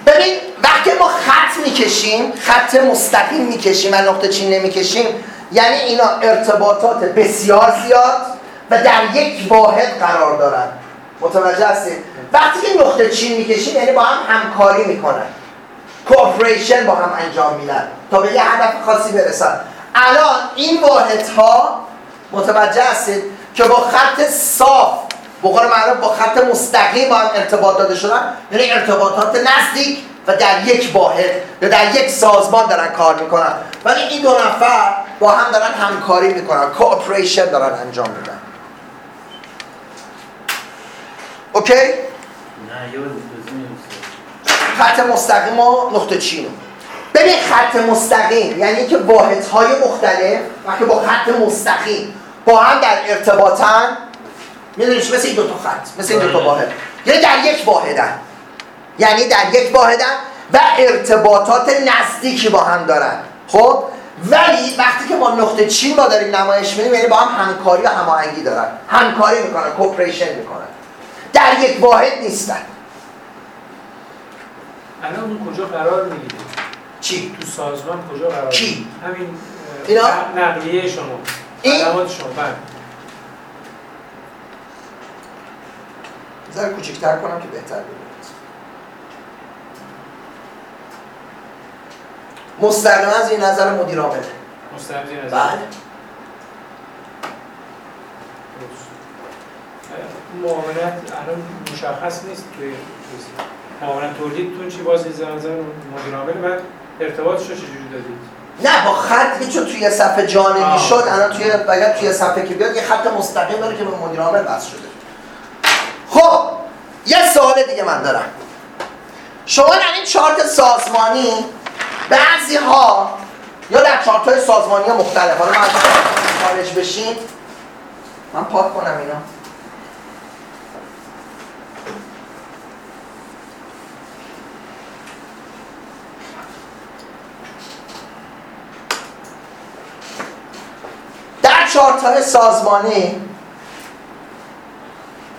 ببین وقتی ما خط می‌کشیم خط مستقیم می‌کشیم و نقطه چین نمی‌کشیم یعنی اینا ارتباطات بسیار زیاد و در یک واحد قرار دارن. متوجه هستید؟ وقتی که نقطه چین می‌کشیم یعنی با هم همکاری می‌کنن. کوپریشن با هم انجام میدن. تا به یه هدف خاصی برسن. الان این واحدها متوجه هستید؟ که با خط صاف به معروف با خط مستقیم با هم ارتباط داده شدن یعنی ارتباطات نزدیک. و در یک واحد یا در یک سازمان دارن کار می‌کنن. ولی این دو نفر با هم دارن همکاری می‌کنن کوپریشن دارن انجام میدن. اوکی؟ نه. خط مستقیم و نقطه چین. ببین خط مستقیم یعنی که واحدهای مختلف وقتی با خط مستقیم با هم در ارتباطن میدونیش مثل این دو تا خط مثل این دو تا واحد. یعنی در یک واحدن. یعنی در یک واحدن و ارتباطات نزدیکی با هم دارن. خب؟ ولی وقتی که با نقطه چین ما داریم نمایش میدیم یعنی با هم همکاری و هماهنگی دارن. همکاری می‌کنن کوپریشن می‌کنن. در یک واحد نیستن. الان اون کجا قرار می‌گیره؟ چی؟ تو سازمان کجا قرار کی؟ همین اینا؟ نق- نقلیه شما. این؟ شما بله. ذره کوچیک‌تر کنم که بهتر ببینید مستقیما از این نظر مدیر عامل مستقیم زیر نظر. بله معاونت الان مشخص نیست توی چیز. معاونت تولیدتون چی باز زیر نظر مدیر عامل و ارتباطش رو چجوری دادید نه با خطی چون توی صفحه جانبی. شد الان توی اگر توی صفحه که بیاد یه خط مستقیم داره که به مدیر عامل وصل شده خب یه سوال دیگه من دارم شما در این چارت سازمانی بعضی ها یا در چارت های سازمانی مختلف حالا من خارج بشین من پاک کنم اینا. در چارت های سازمانی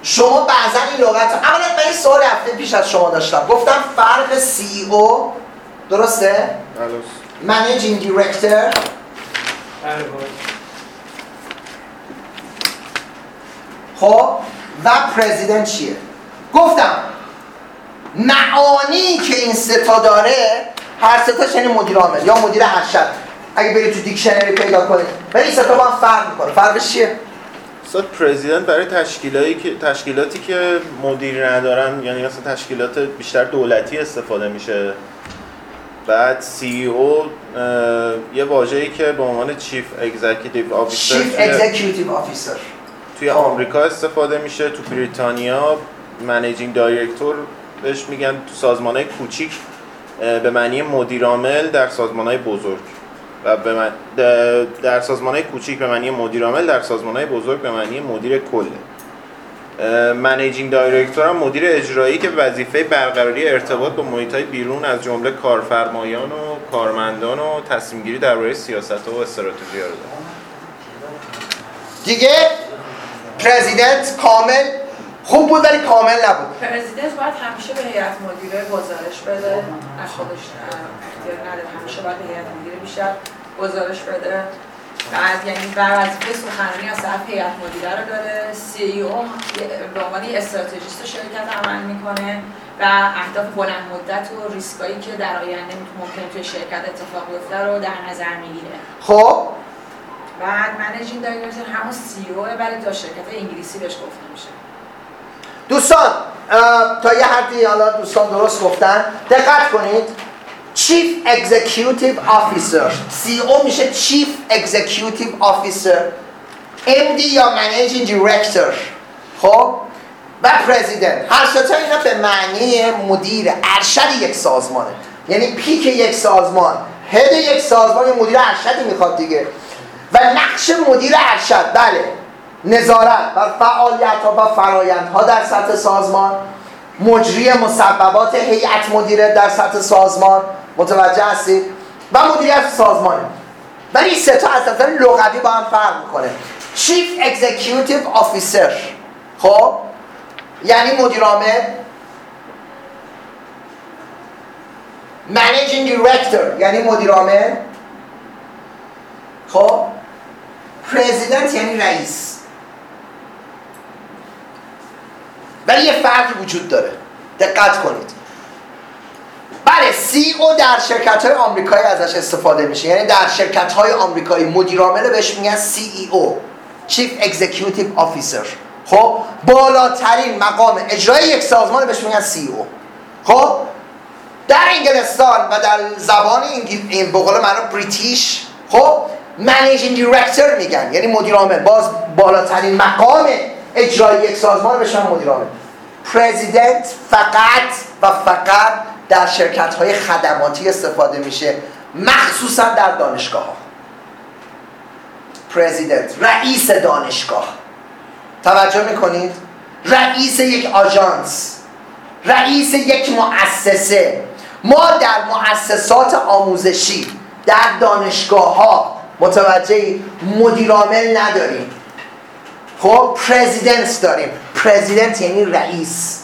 شما بعضا این لغت اولا من این سوال هفته پیش از شما داشتم گفتم فرق سی او درسته؟ Managing Director. خب و پرزیدنت چیه؟ گفتم معانی که این ستا داره هر ستاش یعنی مدیر عامل یا مدیر ارشد. اگه برید تو دیکشنری پیدا کنید ولی این ستا با هم فرق می‌کنه. فرقش چیه؟ استاد president برای تشکیلاتی که تشکیلاتی که مدیر ندارن یعنی مثلا تشکیلات بیشتر دولتی استفاده میشه. بعد CEO یه واژه‌ای که به عنوان chief executive officer Executive Officer. توی آمریکا استفاده میشه تو بریتانیا managing director بهش میگن تو سازمانهای کوچیک به معنی مدیرعامل در سازمانهای بزرگ. و به من- در سازمانهای کوچیک به معنی مدیرعامل در سازمانهای بزرگ به معنی مدیر کله منیجینگ دایرکتور هم مدیر اجرایی که وظیفه برقراری ارتباط با محیطهای بیرون از جمله کارفرمایان و کارمندان و تصمیم گیری درباره سیاست و استراتژی رو داره دیگه؟ پرزیدنت کامل؟ خوب بود ولی کامل نبود. پرزیدنت باید همیشه به هیئت مدیره گزارش بده. از خودش اختیار نداره. همیشه باید به هیئت مدیره بیشتر گزارش بده. بعد یعنی بر وظیفه سخنرانی از طرف هیئت مدیره رو داره. سی ای او به عنوان یه استراتژیست شرکت عمل می‌کنه و اهداف بلند مدت و ریسکایی که در آینده ممکن توی شرکت اتفاق بیفته رو در نظر می‌گیره. خب. بعد managing director همون CEO ولی تا شرکت انگلیسی بهش گفته میشه. دوستان تا یه حدی حالا دوستان درست گفتن. دقت کنید. Chief Executive Officer. CEO میشه Chief Executive Officer. MD یا Managing Director. خب؟ و president هر ستا اینا به معنی مدیر. ارشد یک سازمانه. یعنی peak یک سازمان. هد یک سازمان مدیر ارشدی می‌خواد دیگه. و نقش مدیر ارشد. بله. نظارت بر فعالیت ها و فرایند ها در سطح سازمان. مجری مسببات هیئت مدیره در سطح سازمان. متوجه هستید و مدیریت سازمانه ولی این سه تا از نظر لغوی با هم فرق می‌کنه. Chief Executive Officer. خب؟ یعنی مدیر عامل. Managing Director. یعنی مدیر عامل. خب؟ پرزیدنت یعنی رئیس. ولی یه فرقی وجود داره. دقت کنید. بله سی او در شرکت های آمریکایی ازش استفاده میشه. یعنی در شرکت های آمریکایی. مدیر عامل بهش میگن سی ای او Chief Executive Officer. خب بالاترین مقام اجرایی یک سازمان بهش میگن سی او خب در انگلستان و در زبان. این به قول معروف بریتیش خب منیجینگ دیرکتور میگن. یعنی مدیر عامل. باز بالاترین مقام اجرایی یک سازمان بهش میگن مدیر عامل. پرزیدنت فقط و فقط در شرکت های خدماتی استفاده میشه مخصوصا در دانشگاه ها پرزیدنت رئیس دانشگاه. توجه می‌کنید؟ رئیس یک آژانس رئیس یک مؤسسه. ما در مؤسسات آموزشی در دانشگاه ها متوجه مدیر عامل نداریم. خب پرزیدنت داریم. پرزیدنت یعنی رئیس.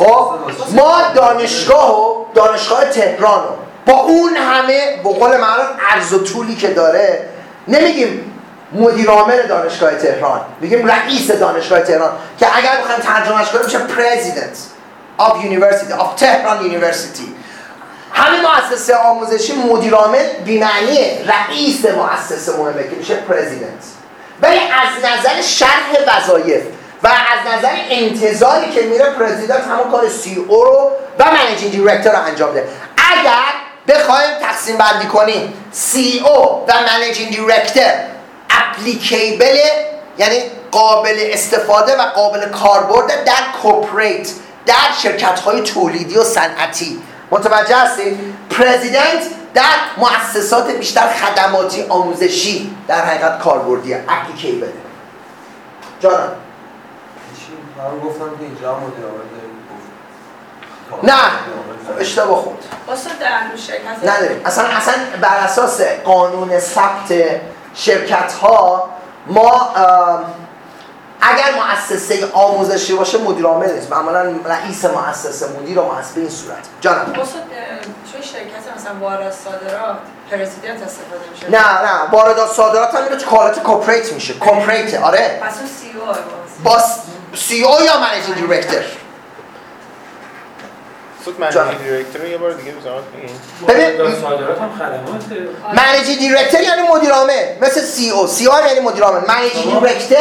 خب ما دانشگاه و دانشگاه تهران رو با اون همه به قول معروف عرض و طولی که داره نمیگیم مدیر عامل دانشگاه تهران میگیم رئیس دانشگاه تهران که اگر بخوایم ترجمهش کنیم میشه president of university of Tehran University. همین مؤسسه آموزشی مدیر عامل بی‌معنیه رئیس مؤسسه مهمه که میشه president. ولی از نظر شرح وظایف و از نظر انتظاری که میره پرزیدنت همون کار سی او رو و منیجینگ دیرکتور رو انجام ده اگر بخوایم تقسیم بندی کنیم CEO و managing director applicable یعنی قابل استفاده و قابل کاربرد در corporate در شرکت های تولیدی و صنعتی. متوجه هستید president در مؤسسات بیشتر خدماتی آموزشی در حقیقت کاربردیه applicable. جانم؟ من گفتم که اینجا مدیر عامل. نه. اشتباه خود نداریم. اصلا اصلا بر اساس قانون ثبت شرکت ها ما اگر مؤسسه آموزشی باشه مدیر عامل نیست. معمولا رئیس مؤسسه مدیر و مؤسسه به این صورت. جانم. استاد توی شرکت مثلا وارد صادرات president استفاده میشه. نه نه. واردات صادرات هم میره تو کالات corporate میشه. corporate آره. پس اون CEO باز CEO یا managing director صد جان. managing director رو یه بار دیگه بزنات بگین ببین- صادرات هم منیجینگ دیرکتور یعنی مدیر عامل مثل CEO. CEO هم یعنی مدیر عامل managing director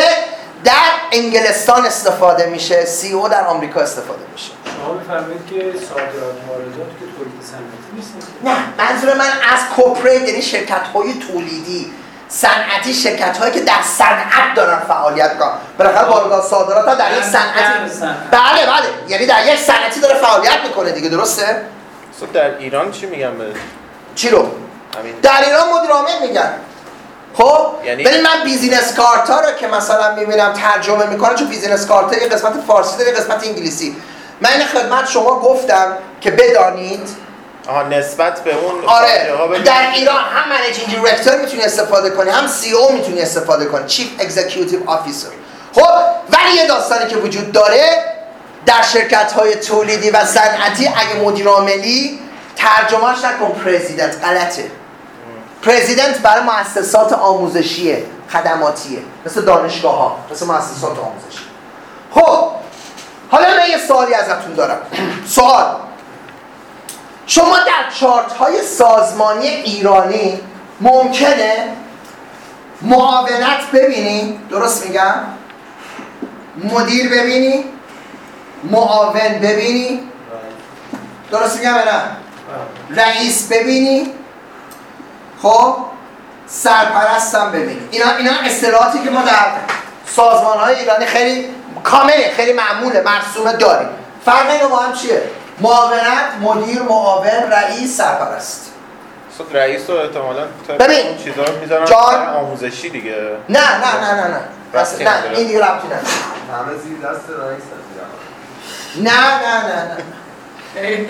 در انگلستان استفاده میشه CEO در آمریکا استفاده میشه. شما میفرمایید که صادرات واردات که تولید صنعتی نیستن. نه منظور من از corporate یعنی شرکت های تولیدی. صنعتی شرکت هایی که در صنعت دارن فعالیت می‌کنن. بالاخره واردات صادرات هم در یک صنعتی. بله بله. یعنی در یک صنعتی داره فعالیت می‌کنه دیگه درسته؟ صد در ایران چی میگم به چی رو؟ همین. در ایران مدیر عامل میگن. خب؟ یعنی- من business card ا رو که مثلا می‌بینم ترجمه می‌کنم چون business card ا یه قسمت فارسی داره یه قسمت انگلیسی. من این خدمت شما گفتم که بدانید آها نسبت به اون آره. در ایران هم managing director می‌تونی استفاده کنی هم CEO می‌تونی استفاده کنی chief executive officer خب ولی یه داستانی که وجود داره در شرکت های تولیدی و صنعتی اگه مدیر عاملی ترجمهش نکن president غلطه. president برای مؤسسات آموزشیه خدماتیه مثل دانشگاه ها مثل مؤسسات آموزشی. خب حالا من یه سوالی ازتون دارم. (clears throat) سوال. شما در چارت های سازمانی ایرانی ممکنه معاونت ببینی؟ درست میگم؟ مدیر ببینی؟ معاون ببینی؟ درست میگم نه؟ رئیس ببینی؟ خب؟ سرپرستم ببینی. اینا اینا اصطلاحاتی که ما در سازمان های ایرانی خیلی کامله خیلی معموله مرسومه داریم. فرق اینو با هم چیه؟ معاونت مدیر معاون رئیس سرپرست صد رئیس رو احتمالاً ببین. اون چیزا رو می‌ذارن جان. آموزشی دیگه نه نه نه نه نه اصلا- نه. این دیگه ربطی نداره همه زیر دست رئیس. نه نه نه نه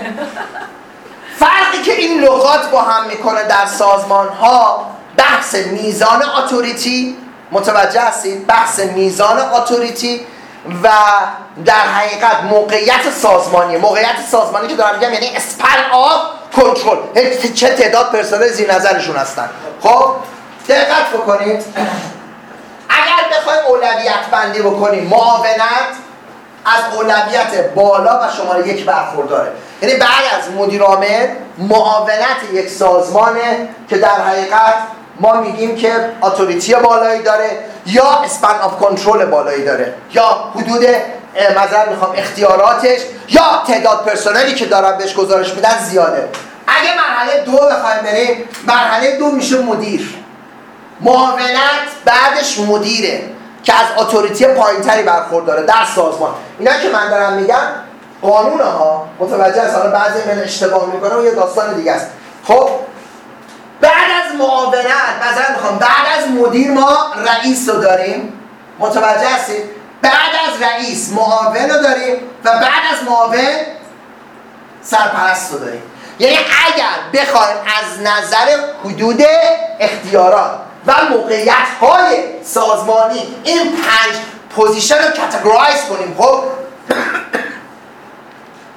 فرقی که این لغات با هم می‌کنه در سازمان ها بحث میزان authority متوجه هستید بحث میزان authority و در حقیقت موقعیت سازمانی موقعیت سازمانی که دارم میگم یعنی span of control. چه تعداد پرسنل زیر نظرشون هستن. خب دقت بکنید. اگر بخوایم اولویت بندی بکنیم معاونت از اولویت بالا و شماره یک برخورداره. یعنی بعد از مدیر عامل معاونت یک سازمانه که در حقیقت ما میگیم که authority بالایی داره یا span of control بالایی داره یا حدود مثلا می‌خوام اختیاراتش یا تعداد پرسنلی که دارن بهش گزارش میدن زیاده. اگه مرحله دو بخوایم بریم مرحله دو میشه مدیر. معاونت بعدش مدیره که از authority پایینتری برخورداره در سازمان. اینا که من دارم میگم قانون ها متوجه است حالا بعضی من اشتباه می‌کنم و یه داستان دیگه است. خب بعد از معاونت مثلا می‌خوام بعد از مدیر ما رئیس رو داریم. متوجه هستید؟ بعد از رئیس معاون رو داریم و بعد از معاون سرپرست رو داریم. یعنی اگر بخوایم از نظر حدود اختیارات و موقعیت های سازمانی این پنج position رو categorize کنیم خب؟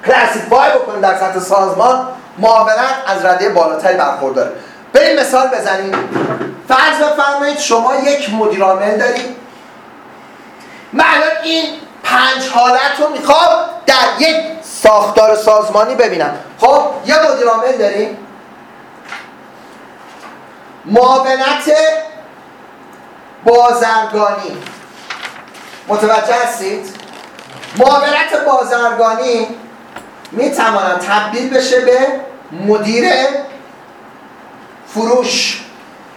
classify بکنیم در سطح سازمان معاونت از رده بالاتری برخورداره. بریم مثال بزنیم. فرض بفرمایید شما یک مدیر عامل دارید. من الان این پنج حالت رو می‌خوام در یک ساختار سازمانی ببینم. خب یه مدیر عامل داریم. معاونت بازرگانی. متوجه هستید؟ معاونت بازرگانی می‌تواند تبدیل بشه به مدیر فروش.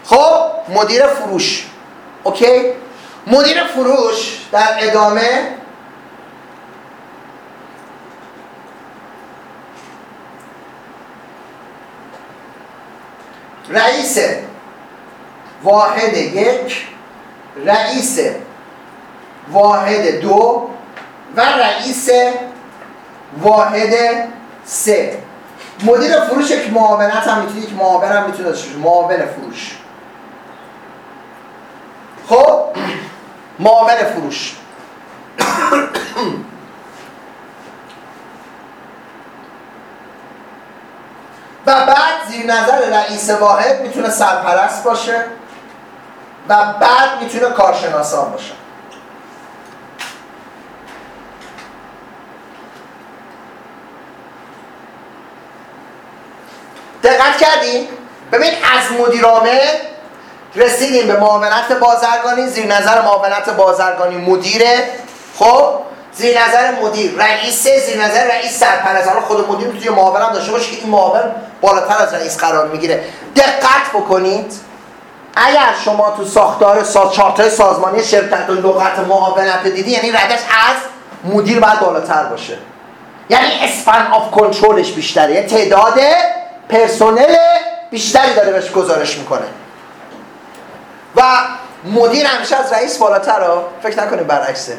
خب مدیر فروش. اوکی؟ مدیر فروش در ادامه رئیس واحد یک رئیس واحد دو و رئیس واحد سه. مدیر فروش یک معاونت هم می‌تونه یک معاون هم می‌تونه معاون فروش. خب؟ معاون فروش. و بعد زیر نظر رئیس واحد می‌تونه سرپرست باشه و بعد می‌تونه کارشناسان باشه. دقت کردیم ببین از مدیر عامل رسیدیم به معاونت بازرگانی. زیر نظر معاونت بازرگانی مدیره. خب؟ زیر نظر مدیر رئیس زیر نظر رئیس سرپرست. حالا خود مدیر می‌تونه معاون هم داشته باشه که این معاون بالاتر از رئیس قرار می‌گیره. دقت بکنید. اگر شما تو ساختار ساز چارت سازمانی شرکت و لغت معاونت دیدی یعنی ردش از مدیر باید بالاتر باشه. یعنی اسپن آف کنترلش بیشتره. یعنی تعداد پرسنل بیشتری داره بهش گزارش می‌کنه. و مدیر همیشه از رئیس بالاتر ها فکر نکنید برعکسه.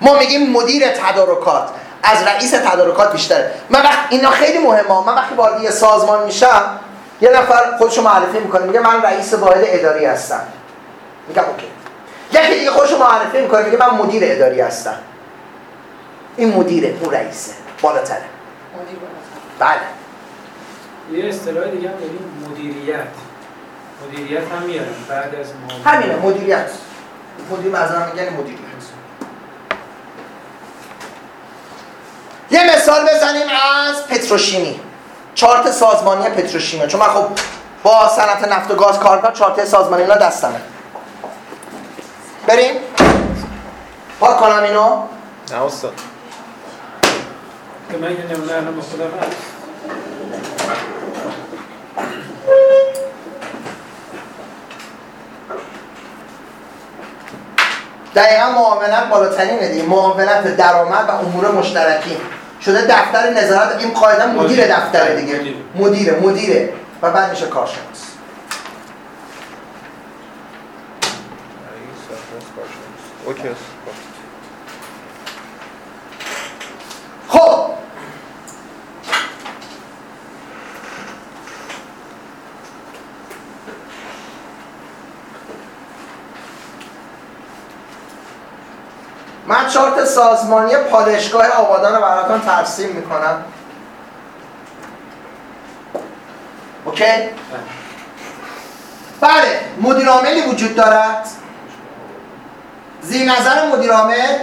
ما میگیم مدیر تدارکات از رئیس تدارکات بیشتره من وقت اینا خیلی مهمه. من وقتی وارد یه سازمان میشم یه نفر خودشو معرفی می‌کنه. میگه من رئیس واحد اداری هستم. میگم اوکی. یکی دیگه خودشو معرفی می‌کنه. میگه من مدیر اداری هستم. این مدیره اون رئیسه. بالاتره. مدیر بالاتر. بله. یه اصطلاح دیگه هم داریم مدیریت. مدیریت هم میارن بعد از معاونت. همینه مدیریت. مدیر معذرم میگن مدیریت یه مثال بزنیم از پتروشیمی. چارت سازمانی پتروشیمی. چون من خب با صنعت نفت و گاز کار کنم چارت سازمانی اینا دستمه. بریم. پاک کنم اینو. نه استاد. که من یه نمونه الان به خودم هست. دقیقا معاونت بالاترینه دیگه. معاونت درآمد و امور مشترکی. شده دفتر نظارت این قاعدتا مدیر دفتره دیگه. مدیر. مدیره مدیره. و بعد میشه کارشناس. اوکی. خب من چارت سازمانی پالشگاه آبادان رو براتون ترسیم می‌کنم. اوکی؟ بله مدیر عاملی وجود دارد. زیر نظر مدیر عامل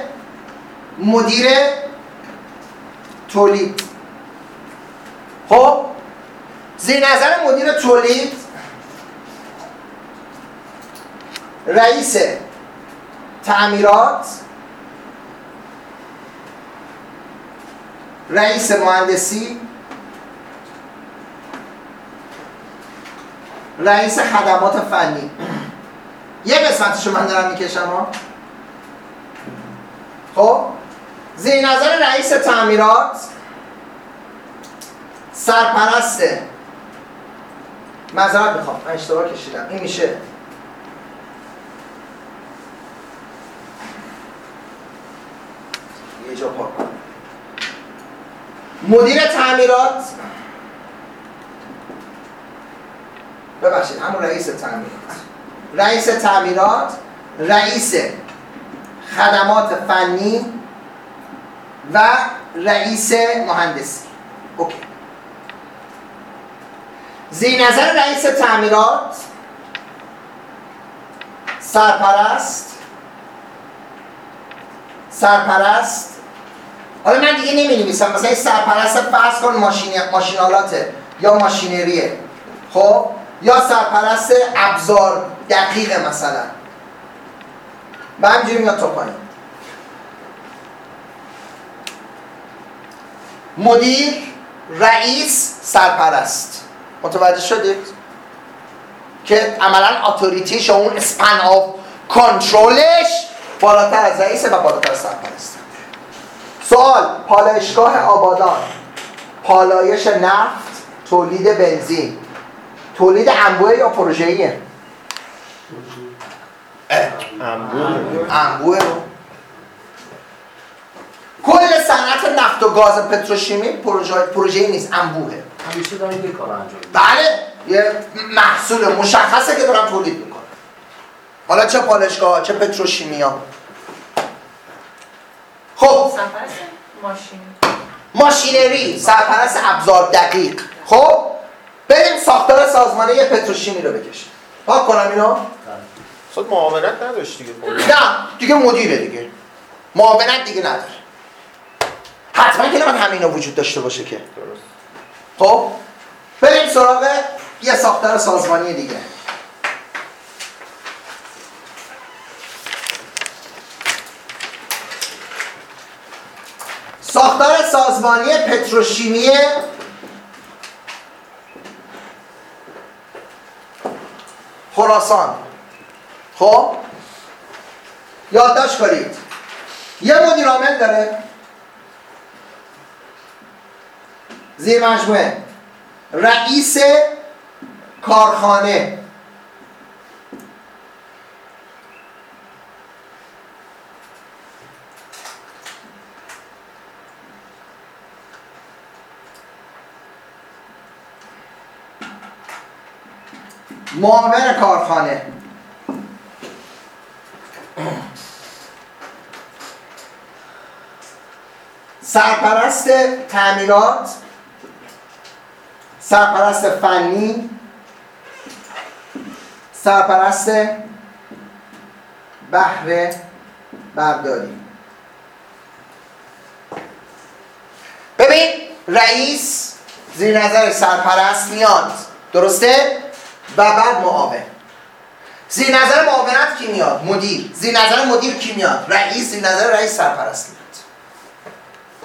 مدیر تولید. خب؟ زیر نظر مدیر تولید رئیس تعمیرات. رئیس مهندسی رئیس خدمات فنی. یه قسمتشو من دارم می‌کشم ها. خب؟ زیر نظر رئیس تعمیرات سرپرست معذرت می‌خوام من اشتباه کشیدم. این میشه. یه جا پاک. مدیر تعمیرات؟ ببخشید همون رئیس تعمیرات. رئیس تعمیرات رئیس خدمات فنی و رئیس مهندسی. اوکی. زیر نظر رئیس تعمیرات سرپرست سرپرست حالا من دیگه نمی نویسم مثلا سرپرست فرض کن ماشین ماشینالاته یا ماشینریه. خب؟ یا سرپرست ابزار دقیقه مثلا. و همینجوری میاد تو پایین. مدیر رئیس سرپرست. متوجه شدید؟ که عملا اتوریتیش اون اسپن آف کنترلش بالاتر از رئیسه و بالاتر از سرپرسته سوال پالایشگاه آبادان. پالایش نفت تولید بنزین. تولید انبوه یا پروژه‌ایه انبوه. انبوه. رو کل صنعت نفت و گاز پتروشیمی پروژه پروژه‌ای نیست انبوهه. همیشه دارن یه کار انجام بله یه محصول مشخصه که دارن تولید می‌کنن. حالا چه پالشگاه چه پتروشیمیا خب. سرپرست ماشین. ماشینری سرپرست ابزار دقیق. خب؟ بریم ساختار سازمانه پتروشیمی رو بکشیم. پاک کنم اینو؟ صد معاونت نداشت دیگه. نه دیگه مدیره دیگه. معاونت دیگه نداره. حتما که نباید همه اینا وجود داشته باشه که. درست. خب؟ بریم سراغ یه ساختار سازمانی دیگه. ساختار سازمانی پتروشیمی خراسان. خب؟ یادداشت کنید. یه مدیر عامل داره. زیر مجموعه. رئیس کارخانه. معاون کارخانه. سرپرست تعمیرات سرپرست فنی سرپرست بهره برداری. ببین رئیس زیر نظر سرپرست میاد. درسته؟ و بعد معاون. زیر نظر معاونت کی میاد؟ مدیر. زیر نظر مدیر کی میاد؟ رئیس. زیر نظر رئیس سرپرست میاد.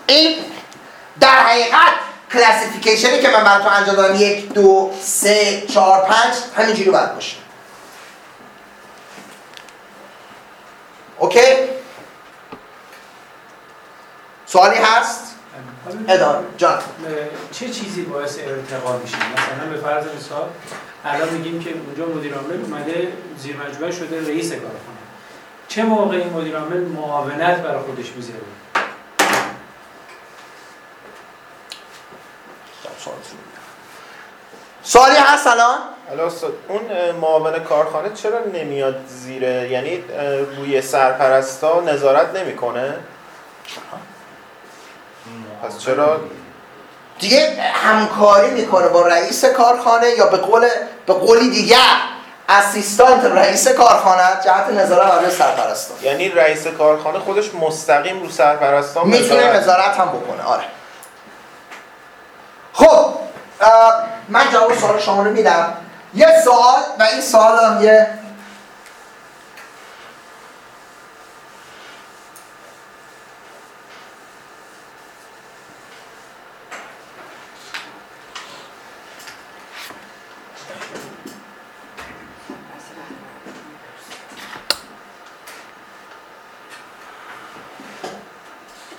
این در حقیقت کلاسیفیکیشنی که من براتون انجام دادم یک دو سه چهار پنج همینجوری باید باشه. اوکی؟ سوالی هست؟ ادامه. جان. چه چیزی باعث ارتقا میشه مثلا به فرض مثال الان میگیم که اونجا مدیر عامل اومده زیر مجموعه شده رئیس کارخانه. چه موقع این مدیر عامل معاونت برای خودش می‌ذاره؟ سوالی هست الان؟ حالا استاد اون معاون کارخانه چرا نمیاد زیر یعنی روی سرپرستا نظارت نمی‌کنه؟ پس چرا؟ دیگه همکاری می‌کنه با رئیس کارخانه یا به قول به قولی دیگر اسیستانت رئیس کارخانه جهت نظارت بر سرپرستان یعنی رئیس کارخانه خودش مستقیم رو سرپرستان می‌تونه نظارت- هم بکنه آره. خب من جواب سوال شما رو میدم. یه سوال و این سوال هم یه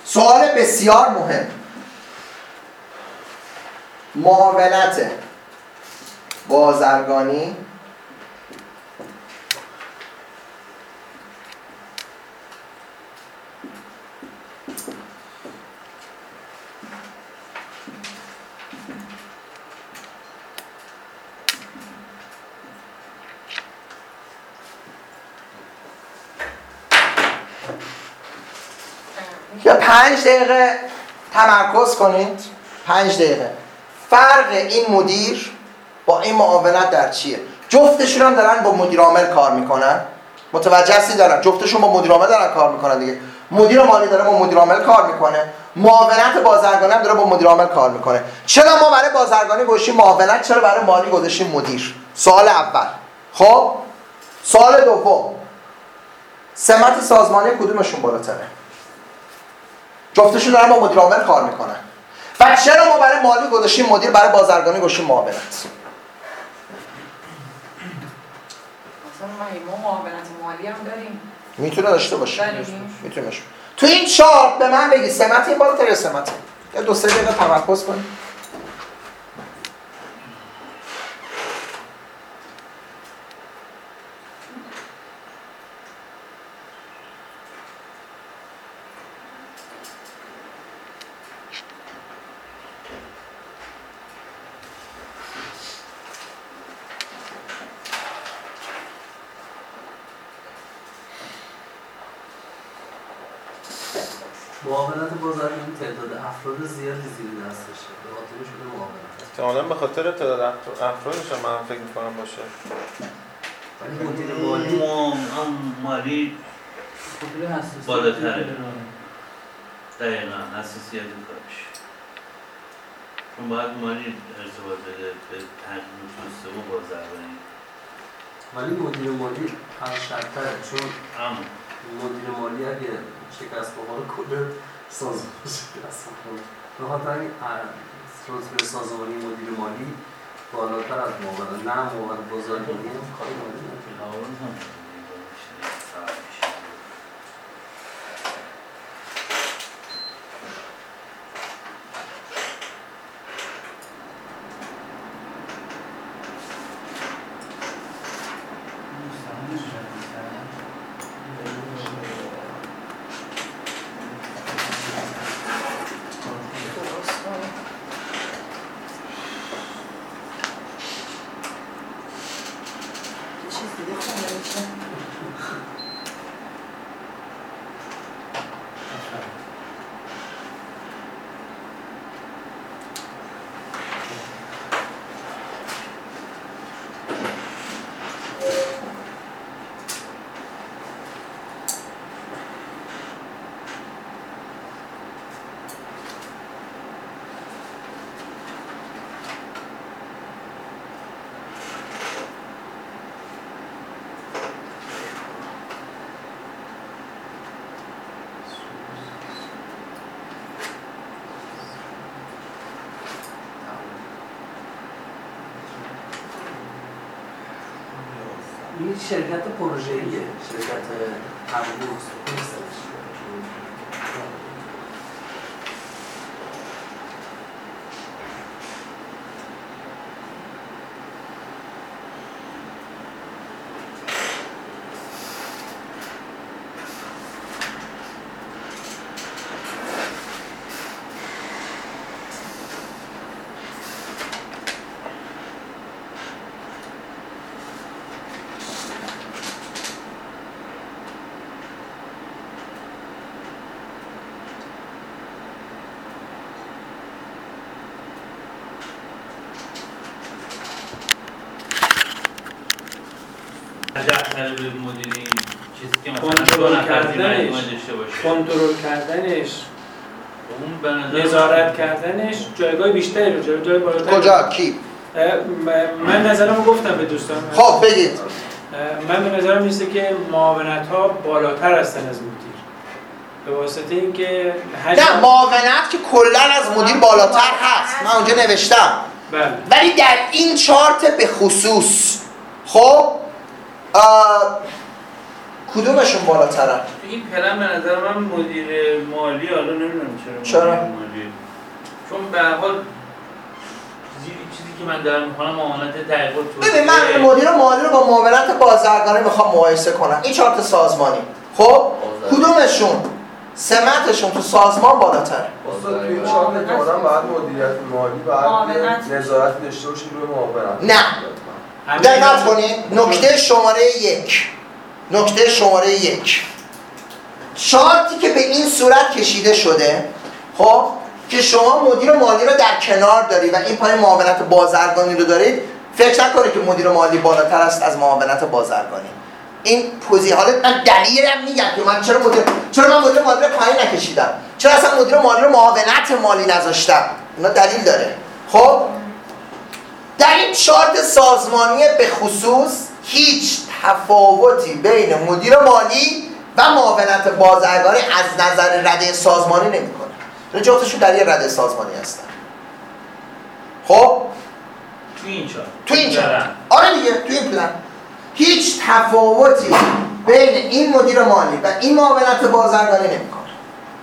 سوال بسیار مهم. معاونت بازرگانی یا پنج دقیقه تمرکز کنید. پنج دقیقه. فرق این مدیر با این معاونت در چیه؟ جفتشون هم دارن با مدیر عامل کار می‌کنن. متوجه هستی دارن؟ جفتشون با مدیر عامل دارن کار می‌کنن دیگه. مدیر مالی داره با مدیر عامل کار می‌کنه. معاونت بازرگانی هم داره با مدیر عامل کار می‌کنه. چرا ما برای بازرگانی گذاشتیم معاونت؟ چرا برای مالی گذاشتیم مدیر؟ سوال اول. خب؟ سوال دوم. سمت سازمانی کدومشون بالاتره؟ جفتشون دارن با مدیر عامل کار می‌کنن. و چرا ما برای مالی گذاشتیم مدیر برای بازرگانی گذاشتیم معاونت مالی هم داریم. می‌تونه داشته باشه. می‌تونه باشه. تو این چارت به من بگی سمت این بالاتر یا سمت این؟ یه دو سه دقیقه تمرکز کنید معاونت بازرگانی تعداد افراد زیادی زیر دستشه به خاطر شده معاونت احتمالاً به خاطر تعداد افرا- افرادش هم من فکر می‌کنم باشه. مدیر مالی ما هم مالی بالاتره. دقیقا حساسیت کارش. چون باید مالی ارتباط بده به تنظیم توسعه و بازرگانی. ولی مدیر مالی ارشدتره چون اما مدیر مالی اگه شکست بخوره کل سازمان (laughs) شکست بخوره. به خاطر این رتبه سازمانی مدیر مالی بالاتر از معاونت نه معاونت بازرگانی هم کاری مالی نمی‌کنه. آروم هم میشه صاحب میشه درست کنیم. یه چیز دیگه خونده میشه این شرکت پروژه‌ایه شرکت تبلیغ نیستش دفتر به مدیری چیزی که مثلا کنترل کردنش. کنترل کردنش. اون نظارت کردنش. جایگاه بیشتری رو جای جای بالاتری. کجا؟ کی؟ من نظرمو گفتم به دوستان. خب بگید. من به نظرم میسته که معاونت ها بالاتر هستن از مدیر. به واسطه اینکه نه معاونت که کلا از مدیر بالاتر هست. من اونجا نوشتم. بله. ولی در این چارت به خصوص خب کدومشون بالاترن این پلن به نظر من مدیر مالی حالا نمی‌دونم چرا چرا؟ چون به هر حال زیر چیزی که من دارم می‌کنم معاملات دقیق و توسعه ببین من مدیر مالی رو با معاونت بازرگانی می‌خوام مقایسه کنم. این چارت سازمانی. خب؟ کدومشون؟ سمتشون تو سازمان بالاتره. استاد توی این چهار احتمالاً باید مدیریت مالی. یه نظارت داشته باشه روی معاونت نه. دقت کنید. نکته شماره یک. نکته شماره یک. چارتی که به این صورت کشیده شده خب که شما مدیر مالی رو در کنار دارید و این پای معاونت بازرگانی رو دارید فکر نکنید که مدیر مالی بالاتر است از معاونت بازرگانی. این پوزی حالا من دلیلم میگم که من چرا مدیر چرا من مدیر مالی رو پایین نکشیدم؟ چرا اصلا مدیر مالی رو معاونت مالی نذاشتم؟ اینا دلیل داره. خب در این چارت سازمانی به خصوص هیچ تفاوتی بین مدیر مالی و معاونت بازرگانی از نظر رده سازمانی نمی‌کنه. اینا جفتشون در یه رده سازمانی هستن. خب تو این چهار تو این چارت برن. آره دیگه تو این پلن هیچ تفاوتی بین این مدیر مالی و این معاونت بازرگانی نمی‌کنه.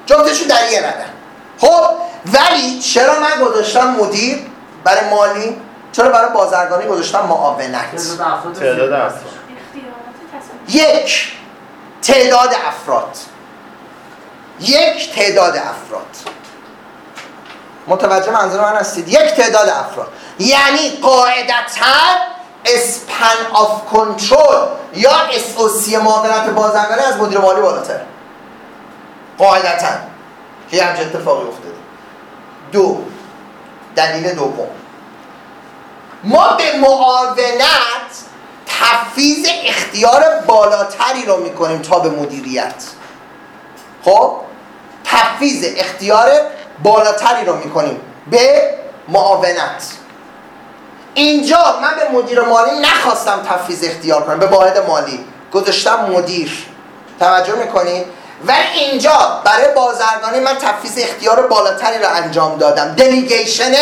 جفتشون در یه رده. خب ولی چرا من گذاشتم مدیر برای مالی چرا برای بازرگانی گذاشتم معاونت تعداد افراد تعداد زیاد افراد. هست. اختیارات کسانی یک تعداد افراد. یک تعداد افراد. متوجه منظور من هستید؟ یک تعداد افراد. یعنی قاعدتا span of control یا S معاونت بازرگانی از مدیر مالی بالاتر. قاعدتا. که همچه اتفاقی افتاده. دو. دلیل دوم. ما به معاونت تفویض اختیار بالاتری رو می‌کنیم تا به مدیریت. خب؟ تفویض اختیار بالاتری رو می‌کنیم به معاونت. اینجا من به مدیر مالی نخواستم تفویض اختیار کنم به واحد مالی. گذاشتم مدیر. توجه می‌کنید و اینجا برای بازرگانی من تفویض اختیار بالاتری رو انجام دادم. دلیگیشن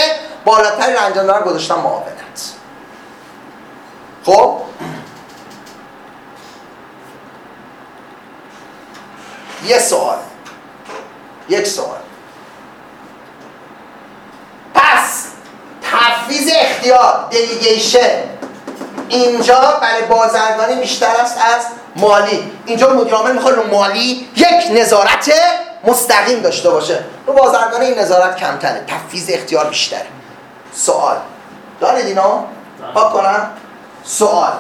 بالاتری رو انجام دادم گذاشتم معاونت. خب؟ یه سوال. یک سوال. پس تفویض اختیار دلیگیشن اینجا برای بازرگانی بیشتر است از مالی. اینجا مدیر عامل می‌خواد رو مالی یک نظارت مستقیم داشته باشه. رو بازرگانی این نظارت کمتره. تفویض اختیار بیشتره. سوال. دارید اینا؟ پاک کنم؟ سوال.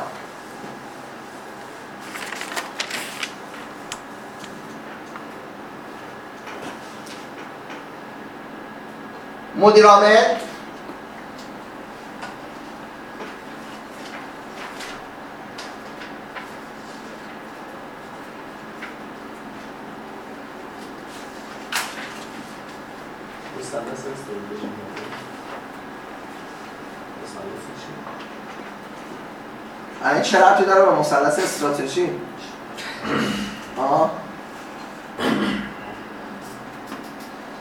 مدیر عامل مثلث استراتژی مالی. مثلث چی؟ این چه ربطی داره به مثلث استراتژی؟ آه.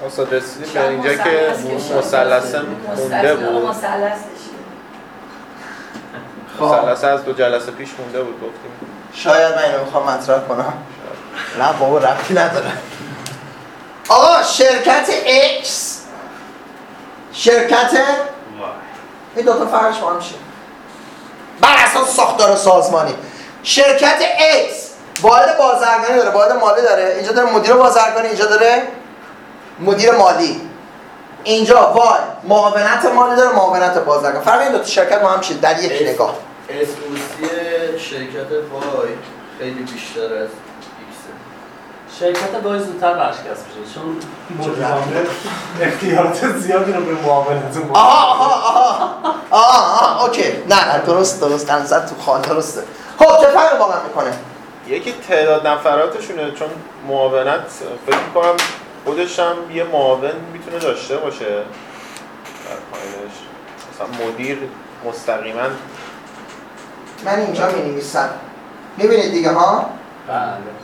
استاد رسیدیم به اینجا که مثلث مونده بود. خب. مثلث از دو جلسه پیش مونده بود گفتیم. شاید من اینو می‌خوام مطرح کنم. نه بابا ربطی نداره. آقا شرکت X. شرکت وای. این دوتا فرقش با هم؟ بر اساس ساختار سازمانی شرکت X واحد بازرگانی داره واحد مالی داره اینجا داره مدیر بازرگانی اینجا داره مدیر مالی اینجا وای معاونت مالی داره معاونت بازرگانی فرق این دو تا شرکت با هم در یک نگاه اسوسی شرکت وای خیلی بیشتر از شرکت وای زودتر ورشکست میشه. چون اختیارات زیادی رو به معاونت بود آها آها آها. آها آها. اوکی. نه نه درست درست. نظر تو خان درسته. خب چه فرق واقعا می‌کنه؟ یکی تعداد نفراتشونه چون معاونت فکر کنم خودش هم یه معاون می‌تونه داشته باشه. در پایینش. مثلا مدیر مستقیما. من اینجا می نویسم می‌بینید دیگه ها؟ بله.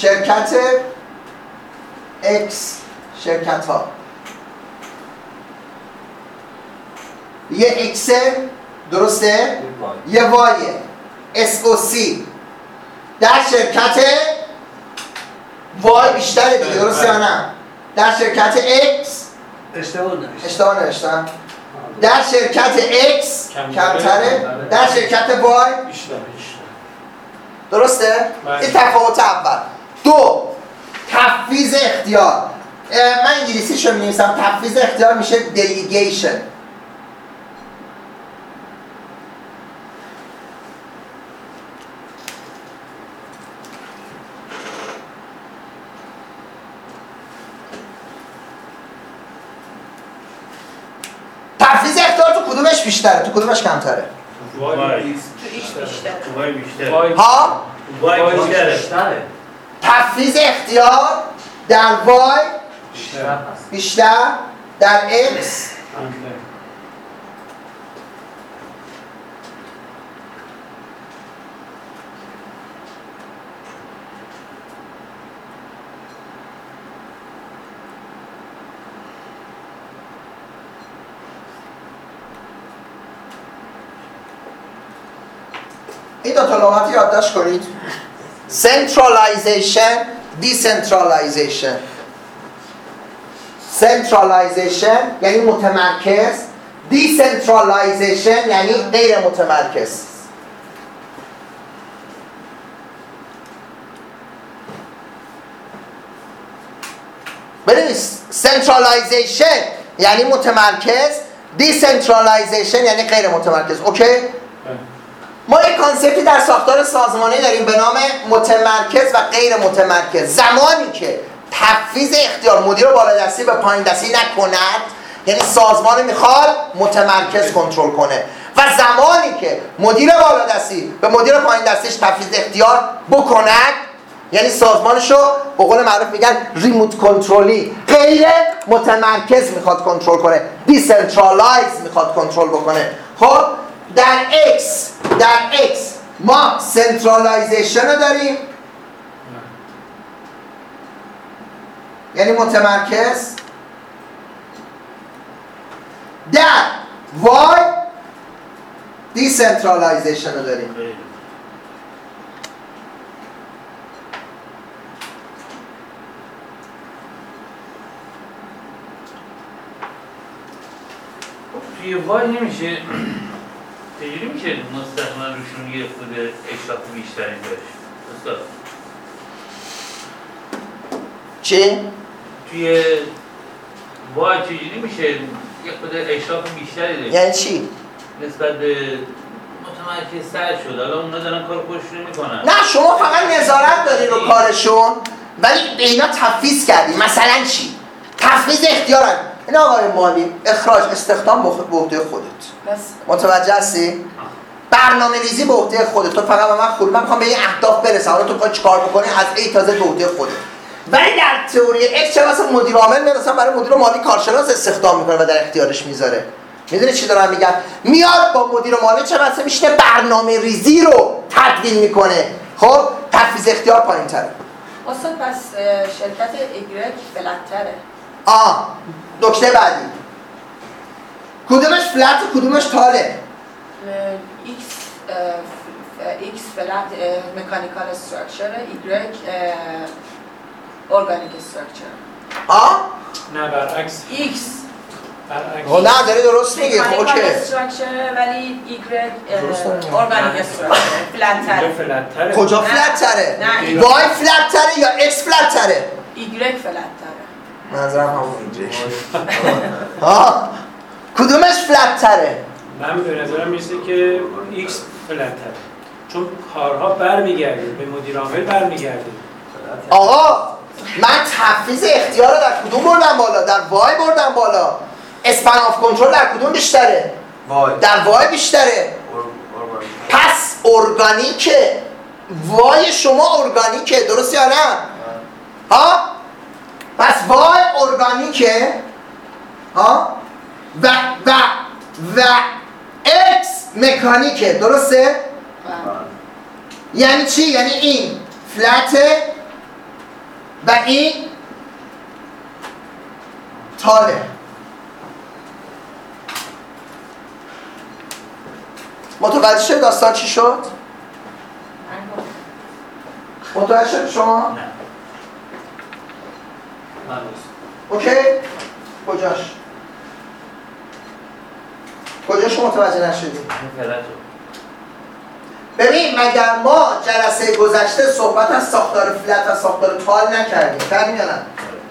شرکت X شرکت ها یه X درسته؟ این وای. یه وایه SOC در شرکت وای بیشتره دیگه درسته یا نه؟ در شرکت X اشتباه نوشتم. در شرکت X کمتره؟ در شرکت Y بیشتر بیشتر. درسته؟ بله. این تفاوت اول. دو. تفویض اختیار. من انگلیسیش رو می‌نویسم. تفویض اختیار میشه delegation. تفویض اختیار تو کدومش بیشتره؟ تو کدومش کمتره؟ Y تو X بیشتر Y بیشتر Y ها Y بیشتره. بیشتره. تفویض اختیار در وای بیشتر. در اکس. این دو تا لغت یادداشت کنید. Centralization decentralization centralization یعنی متمرکز decentralization یعنی غیر متمرکز ببینید centralization یعنی متمرکز decentralization یعنی غیر متمرکز okay ما یک concept ی در ساختار سازمانی داریم به نام متمرکز و غیر متمرکز. زمانی که تفویض اختیار مدیر بالادستی به پایین دستی نکند یعنی سازمان می‌خواد متمرکز کنترل کنه. و زمانی که مدیر بالادستی به مدیر پایین دستیش تفویض اختیار بکند یعنی سازمانشو به قول معروف میگن remote control ی غیر متمرکز می‌خواد کنترل کنه. decentralize می‌خواد کنترل بکنه. خب؟ در X در X. ما centralization رو داریم. یعنی متمرکز. در Y decentralization رو داریم. خب توی وای نمیشه. چجوری میشه مستقیما روشون یه خود اشراف بیشتری داشت استاد چی؟ توی وای چجوری میشه یه خود اشراف بیشتری داشت یعنی چی؟ نسبت به متمرکز سر شد حالا اونا دارن کار خودشون می‌کنن نه شما فقط نظارت داری رو کارشون ولی به اینا تفویض کردی مثلا چی؟ تفویض اختیارن این آقای مالی اخراج استخدام به عهده خودت. متوجه هستی؟ برنامه ریزی به عهده خودت. تو فقط به من خود من می‌خوام به این اهداف برسم. حالا تو می‌خوای چیکار بکنی؟ از ای تا زد به عهده خودت. ولی در تئوری اکس چه واسه مدیر عامل مثلا برای مدیر مالی کارشناس استخدام می‌کنه و در اختیارش می‌ذاره؟ می‌دونی چی دارم میگم؟ میاد با مدیر مالی چه واسه میشینه برنامه ریزی رو تدوین می‌کنه. خب؟ تفویض اختیار پایین تره استاد پس شرکت ایگرک flat تره آه نکته بعدی. کدومش flat کدومش tall ه X X flat mechanical structure ایگرک organic structure آه نه برعکس. X برعکس. نه داری درست میگی خب mechanical okay. ولی نمیگم. organic structure فلتره فلتره کجا. فلت تره وای فلت تره یا اکس فلت تره ایگرک فلتره منظرم همون اینجا. آه. کدومش flat تره من به نظرم می‌رسه که X flat تره چون کارها برمیگرده به مدیر عامل برمیگرده. آقا من تفویض اختیار رو در کدوم بردم بالا؟ در Y بردم بالا. span of control در کدوم بیشتره؟ وای. در وای بیشتره. پس ارگانیکه وای شما ارگانیکه درست یا نه؟ ها؟ پس وای ارگانیکه؟ ها؟ و و و اکس مکانیکه درسته؟ یعنی چی؟ یعنی این فلته و این تاله متوجه شد داستان چی شد؟ متوجه شد شما؟ من اوکی؟ کجاش؟ کجاش متوجه نشدی؟ این فلت رو. ببین مگر ما جلسه گذشته صحبت از ساختار فلت و ساختار تال نکردیم کردیم یا نه؟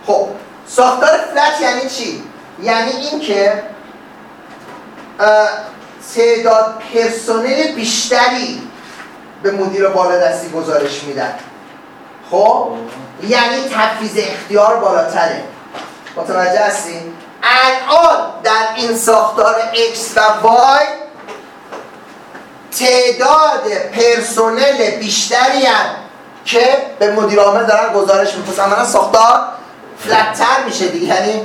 خب ساختار فلت یعنی چی؟ یعنی اینکه تعداد پرسنل بیشتری به مدیر بالادستی گزارش میدن خب یعنی تفویض اختیار بالاتره. متوجه هستی؟ الان در این ساختار X و Y تعداد پرسنل بیشتری هم که به مدیر عامل دارن گزارش عملا ساختار فلتتر میشه دیگه. یعنی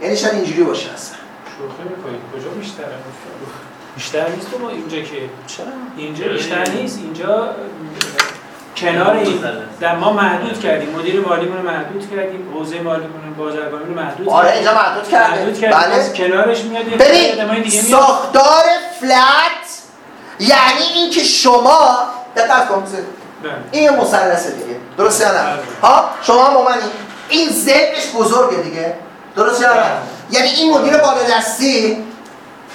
یعنی شاید اینجوری باشه اصلا. شوخی می‌کنید کجا بیشتره؟ بیشتر نیست تو ما اینجا که. چرا؟ اینجا بیشتر نیست. اینجا کنار این در ما محدود کردیم. مدیر مالیمون رو محدود کردیم. حوزه مالیمون بازرگانی رو محدود آره اینجا محدود کرده محدود کردیم. بله. از کنارش میاد ببین ساختار فلت یعنی اینکه شما دقت کن بله. این یه مثلثه دیگه. درست یا نه؟ بله. ها؟ شما هم من این ذهنش بزرگه دیگه. درست یا نه؟ بله. یعنی این مدیر بالادستی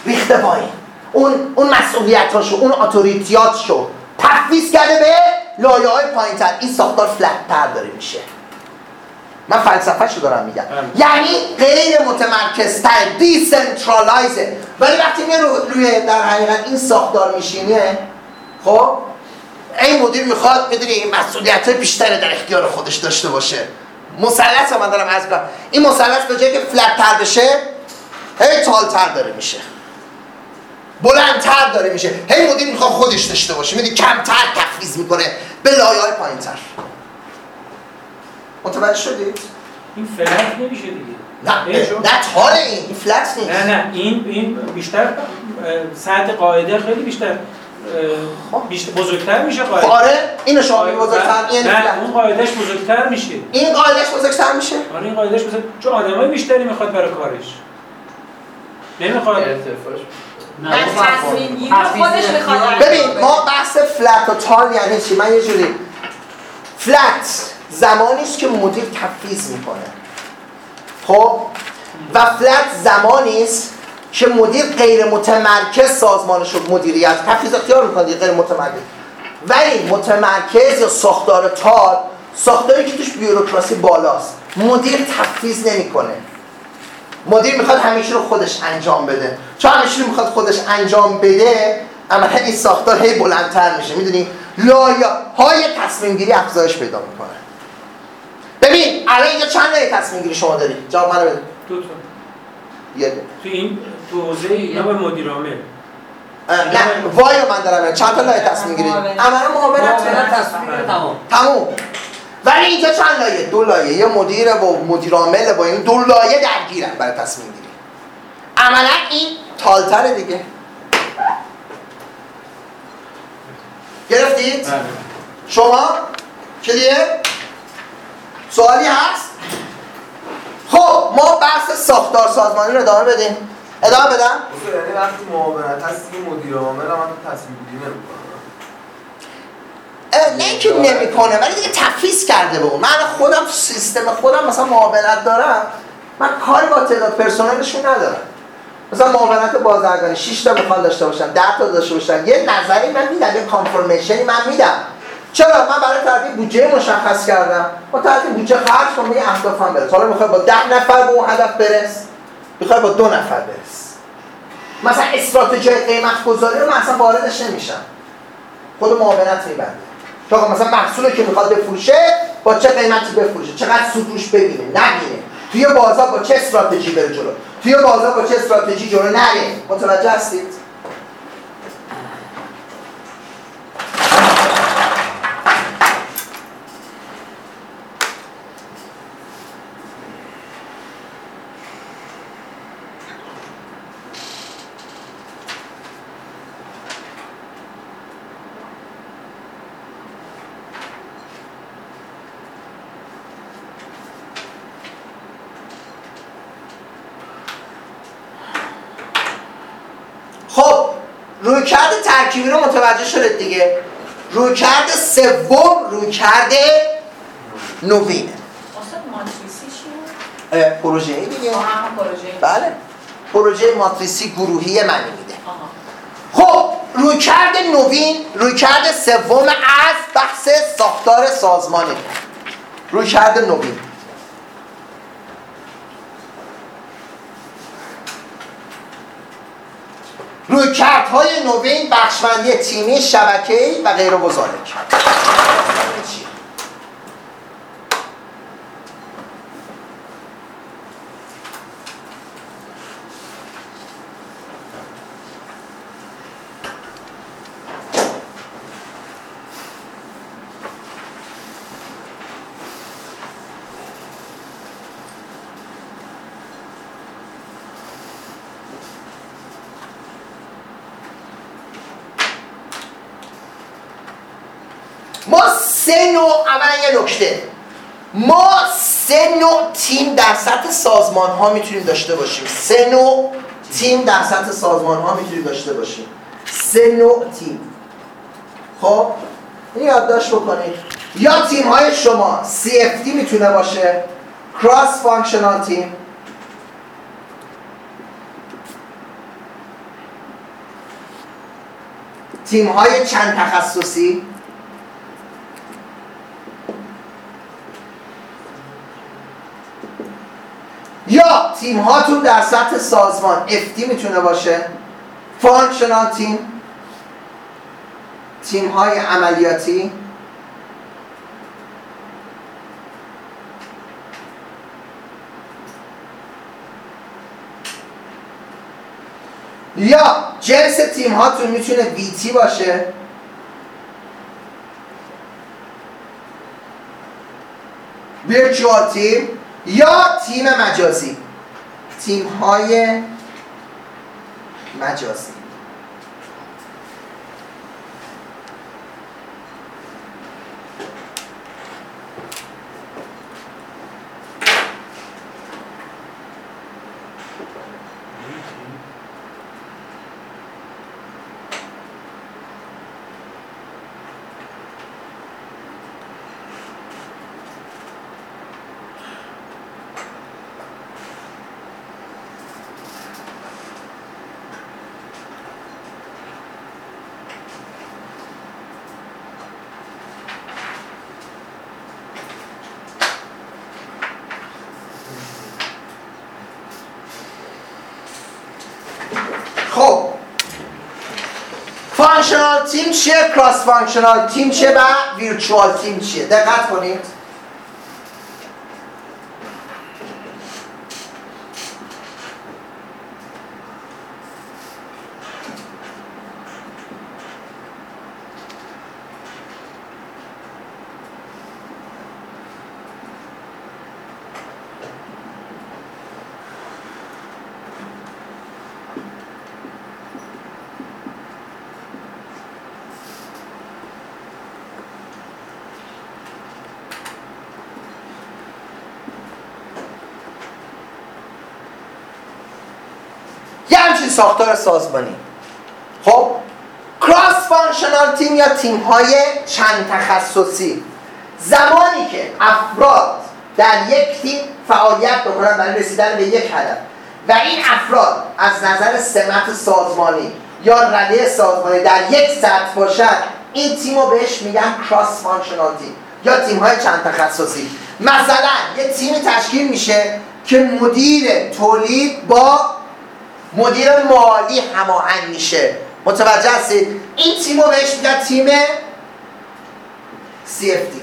ریخته پایین. اون اون مسئولیتاشو اون authority اتشو تفویض کرده به لایه های پایین تر این ساختار flat تر داره میشه. من فلسفه دارم میگم. بله. یعنی غیر متمرکزتر decentralize ه ولی وقتی میره رو- روی در حقیقت این ساختار میشینه خب این مدیر می‌خواد می‌دونی این مسئولیت بیشتری در اختیار خودش داشته باشه. مثلث من دارم از این مثلث به جای که فلت تر بشه هی تالتر داره میشه. بلندتر داره میشه. هی مدیر می‌خواد خودش داشته باشه. می‌دونی کمتر تفویض می‌کنه. به لایه های پایین تر متوجه شدید؟ این فلت نمیشه دیگه. نه. نه تاره این. این فلت نیست. نه نه این این بیشتر سطح قاعده خیلی بیشتر اه، بیشتر بزرگتر میشه قاعده. آره اینو شما میگی بزرگتر این نه. اون قاعدهش بزرگتر میشه. این قاعدش بزرگتر میشه؟ آره این قاعدهش بزرگ چون آدمای بیشتری می‌خواد برای کارش. نمی‌خواد. ارتفاعش ببین ما بحث فلت و تال یعنی چی؟ من یه جوری فلت زمانی است که مدیر تفویض می‌کنه. خب؟ و فلت زمانی است که مدیر غیر متمرکز سازمانش رو مدیریت تفویض اختیار می‌کنه غیر متمرکز. ولی متمرکز یا ساختار تال ساختاری که توش بیوروکراسی بالاست مدیر تفویض نمی‌کنه. مدیر می‌خواد همیشه رو خودش انجام بده. چون همیشه رو می‌خواد خودش انجام بده عملا این ساختار هی بلندتر میشه. می‌دونی؟ لایه های تصمیم گیری افزایش پیدا می‌کنه. ببین الان اینجا چند لایه تصمیم گیری شما داری؟ جواب منو بده. دو تا. یه. تو این تو حوزه اینا به مدیر عامل. نه. وای من دارم. چند تا لایه تصمیم گیری. عملا معاونت تصمیم تمام تموم. ولی اینجا چند لایه دو لایه یه مدیر با مدیر عامل با این دو لایه درگیرن برای تصمیم گیری عملا این تالتره دیگه گرفتید؟ بله. شما کلیه؟ سوالی هست؟ خب ما بحث ساختار سازمانی رو ادامه بدیم ادامه بدم؟ اصلا یعنی وقتی معاونت هست دیگه مدیر عامل هم تصمیم گیری نمی‌کنه نه اینکه نمی‌کنه. ولی دیگه تفویض کرده به من خودم سیستم خودم مثلا معاونت دارم. من کاری با تعداد پرسنلشون ندارم. مثلا معاونت بازرگانی 6 تا می‌خوان داشته باشن 10 تا داشته باشن. یه نظری من میدم یه کانفرمیشنی من میدم. چرا؟ من برای ترتیب بودجه مشخص کردم. با ترتیب بودجه خرج کنم یه اهدافم برس حالا می‌خوای با 10 نفر به اون هدف برس؟ می‌خوای با دو نفر برس. مثلا استراتژی قیمت گذاری رو من اصلا واردش نمیشم. خود معاونت میبنده آقا مثلا محصولی که می‌خواد بفروشه با چه قیمتی بفروشه؟ چقدر سود روش ببینه نبینه توی بازار با چه استراتژی بره جلو؟ توی بازار با چه استراتژی جلو؟ نره. متوجه هستید خب رویکرد ترکیبی رو متوجه شدید دیگه. رویکرد سوم رویکرد نوینه. پروژه ای دیگه. بله. پروژه ماتریسی گروهی معنی میده خب رویکرد نوین رویکرد سوم از بحث ساختار سازمانی. رویکرد نوین. رویکردهای نوین بخشمندی تیمی شبکه‌ای و غیر گزارش ما سه نوع اولا یه نکته. ما سه نوع تیم در سطح سازمان ها می‌تونیم داشته باشیم. سه نوع تیم در سطح سازمان ها می‌تونیم داشته باشیم. سه نوع تیم. خب؟ این یادداشت بکنید. یا تیم های شما CFT می‌تونه باشه. Cross Functional Team. تیم های چند تخصصی؟ یا تیم هاتون در سطح سازمان FT می‌تونه باشه؟ فانکشنال تیم تیم های عملیاتی. یا جنس تیم هاتون می‌تونه VT باشه؟ ویرچوال تیم یا تیم مجازی. تیم های مجازی خب functional team چیه؟ cross functional team چیه و virtual team چیه؟ دقت کنید یه همچین ساختار سازمانی. خب cross functional team یا تیم های چند تخصصی؟ زمانی که افراد در یک تیم فعالیت بکنن برای رسیدن به یک هدف و این افراد از نظر سمت سازمانی یا رده سازمانی در یک سطح باشد این تیم رو بهش میگن cross functional team یا تیم های چند تخصصی. مثلا یه تیمی تشکیل میشه که مدیر تولید با مدیر مالی هماهنگ میشه. متوجه هستید؟ این تیم رو بهش میگن تیم CFT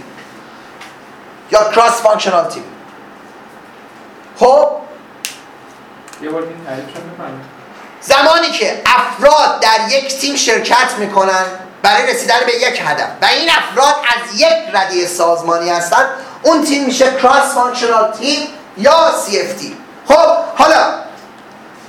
یا cross functional team خب؟ یه بار این زمانی که افراد در یک تیم شرکت می‌کنن برای رسیدن به یک هدف و این افراد از یک رده سازمانی هستن اون تیم میشه cross functional team یا CFT خب حالا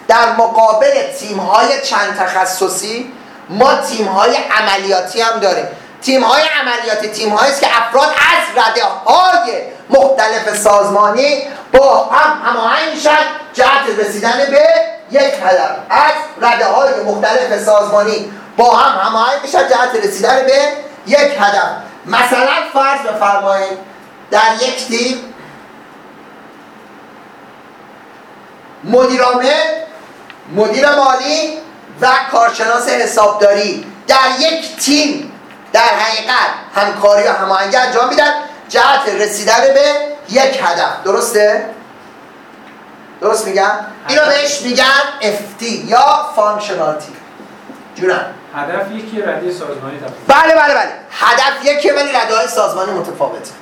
در مقابل تیم های چند تخصصی ما تیم های عملیاتی هم داریم. تیم های عملیاتی تیم هایی است که افراد از رده های مختلف سازمانی با هم هماهنگ میشن. جهت رسیدن به یک هدف از رده های مختلف سازمانی با هم هماهنگ میشن. جهت رسیدن به یک هدف مثلا فرض بفرمایید در یک تیم مدیر عامل مدیر مالی و کارشناس حسابداری در یک تیم در حقیقت همکاری و هماهنگی انجام میدن. جهت رسیدن به یک هدف. درسته؟ درست میگم؟ اینو بهش میگن FT یا functional team جونم. هدف یکی رده سازمانی تفاوت بله بله بله. هدف یکیه ولی رده های سازمانی متفاوته شارژر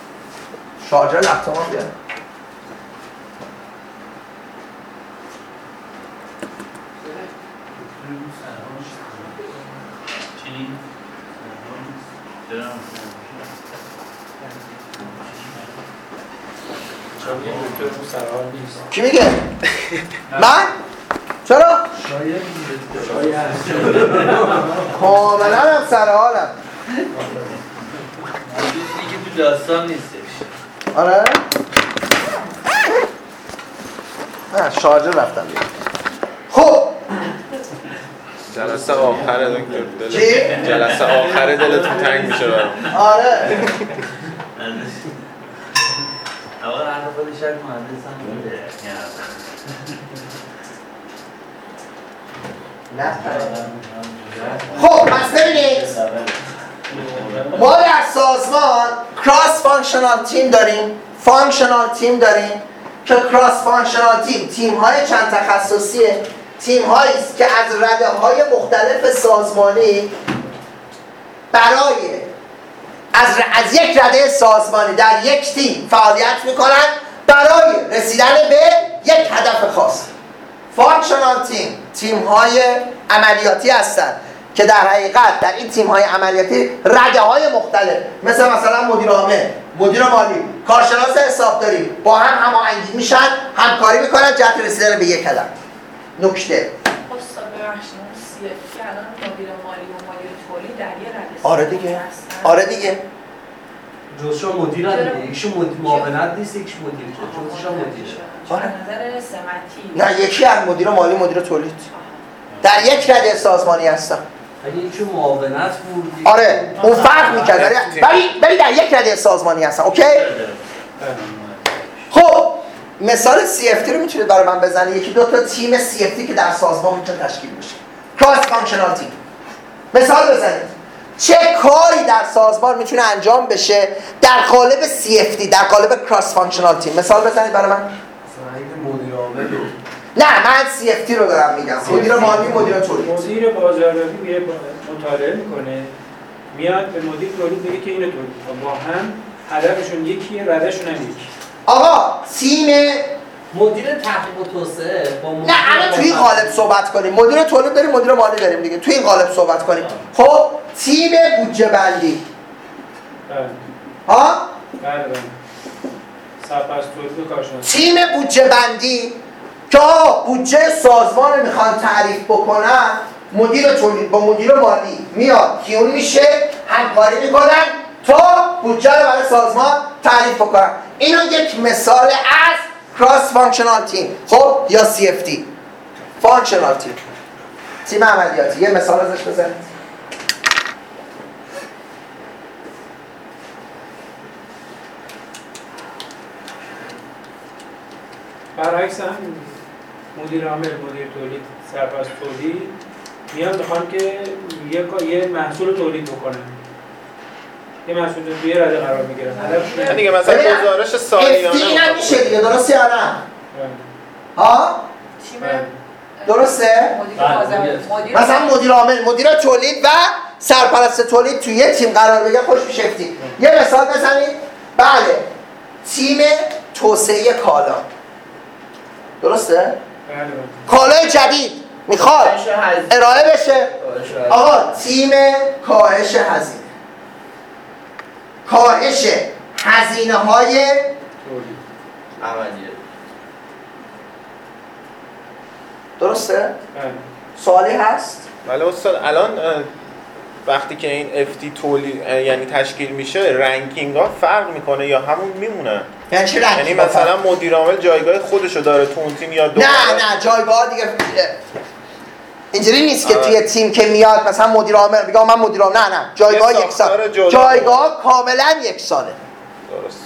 لپتاپم بیار چی؟ درم. چون یه دکتر رو سرحال نیست کی میگه؟ من؟ چرا؟ کاملا هم سر حالم چیزی که تو داستان نیستش آره؟ نه شارژر رفتم بیرون. خب. جلسه آخره دکتر دل-؟ جلسه آخره دلتون تنگ میشه برام. آره. آقا هر خودش یک مهندس هم بوده نه خب پس ببینید. ما در سازمان cross functional team داریم functional team داریم که cross functional team تیم های چند تخصصی تیم هایی است که از رده های مختلف سازمانی برای از, از یک رده سازمانی در یک تیم فعالیت می‌کنن برای رسیدن به یک هدف خاص. functional team تیم های عملیاتی هستند. که در حقیقت در این تیم های عملیاتی رده های مختلف مثل مثلا مدیر عامل مدیر مالی کارشناس حسابداری با هم هماهنگی میشن همکاری می‌کنن جهت رسیدن به یک هدف نکته. مدیر و مدیر آره دیگه. آره دیگه. جزشا مدیر چرا؟ دیگه یکیشون مدیر معاونت نیست یکیش مدیر. جزشا مدیره چون از نظر سمتی. نه یکی از مدیر مالی مدیر تولید. در یک رده سازمانی هستن. معاونت بود آره اون فرق می‌کرد ولی ولی در یک رده سازمانی هستن اوکی؟ خب مثال CFT رو می‌تونید برای من بزنید. یکی دو تا تیم CFT که در سازمان می‌تونه تشکیل بشه. cross functional team مثال بزنید. چه کاری در سازمان می‌تونه انجام بشه در قالب CFT در قالب cross functional team مثال بزنید برای من. مدیر عامل نه من CFT رو دارم میگم. مدیر مالی مدیر تولید. مدیر بازاریابی میره با- مطالعه می‌کنه. میاد به مدیر تولید میگه که اینو تولید با هم هدفشون یکیه ردشون هم یکی. آقا تیم مدیر تحقیق و توسعه با مدیر نه الان توی این قالب صحبت کنیم. مدیر تولید داریم مدیر مالی داریم دیگه. توی این قالب صحبت کنیم. خب تیم بودجه بندی. بله. ها بله بله. سرپرست تولید و کارشناس تیم بودجه بندی آقا بودجه سازمان می‌خوان تعریف بکنن مدیر تولید با مدیر مالی میاد کیون میشه همکاری می‌کنن تا بودجه رو برای سازمان تعریف بکنن. اینو یک مثال از cross functional team خب یا CFT functional team تیم عملیاتی. یه مثال ازش بزنید برعکس هم مدیر عامل مدیر تولید سرپرست تولید میان می‌خوان که یه یه محصول تولید بکنن. یه محصول رو توی رده قرار می‌گیرن. هدفشون من دیگه مثلا ببین، گزارش سالیانه اینم میشه دیگه درسته یا نه؟ ها تیم بله. درسته؟ مدیر بله، مثلا مدیر عامل مدیر تولید و سرپرست تولید توی یه تیم قرار بگیره خوش میشه FT. یه مثال بزنید. بله تیم توسعه کالا. درسته؟ بله بله کالای جدید. می‌خواد. ارائه بشه. آقا تیم کاهش هزینه. کاهش هزینه های عملیه. درسته؟ بله. سوالی هست؟ ولی استاد الان وقتی که این FT تولید اه، یعنی تشکیل میشه رنکینگ ها فرق می‌کنه یا همون میمونه؟ یعنی رنگ یعنی مثلا مدیر عامل جایگاه خودشو داره تو اون تیم یا دو نه نه جایگاه دیگه اینجوری نیست که توی تیم که میاد مثلا مدیر عامل میگه من مدیر عامل نه نه جایگاه یه یک سال ساختار جدا. جایگاه کاملا یک ساله درست.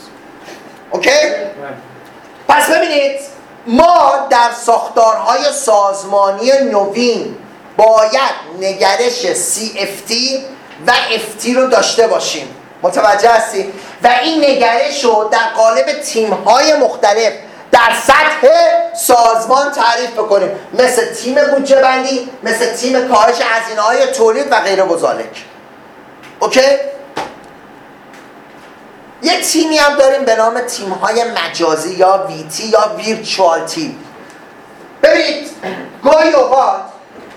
اوکی؟ پس ببینید ما در ساختارهای سازمانی نوین باید نگرش CFT و FT رو داشته باشیم متوجه هستی؟ و این نگرش رو در قالب تیم‌های مختلف در سطح سازمان تعریف بکنیم مثل تیم بودجه بندی مثل تیم کاهش هزینه های تولید و غیر بزالک اوکی؟ یه تیمی هم داریم به نام تیم های مجازی یا ویتی یا ویرچوال تیم ببینید گاهی اوقات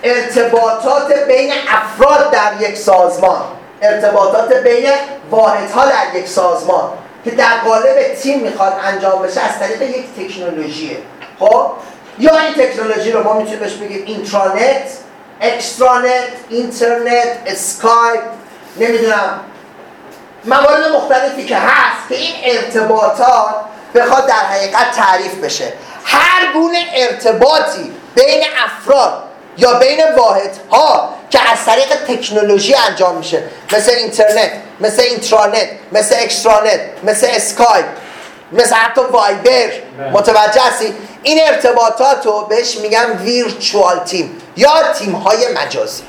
ارتباطات بین افراد در یک سازمان. ارتباطات بین واحدها در یک سازمان که در قالب تیم می‌خواد انجام بشه از طریق یک تکنولوژیه. خب؟ یا این تکنولوژی رو ما می‌تونیم بهش بگیم intranet extranet اینترنت اسکایپ نمی‌دونم موارد مختلفی که هست که این ارتباطات بخواد در حقیقت تعریف بشه. هر گونه ارتباطی بین افراد یا بین واحدها که از طریق تکنولوژی انجام میشه. مثل اینترنت مثل intranet مثل extranet مثل اسکایپ مثل حتی وایبر. متوجه هستی؟ این ارتباطات رو بهش میگن virtual team یا تیم های مجازی.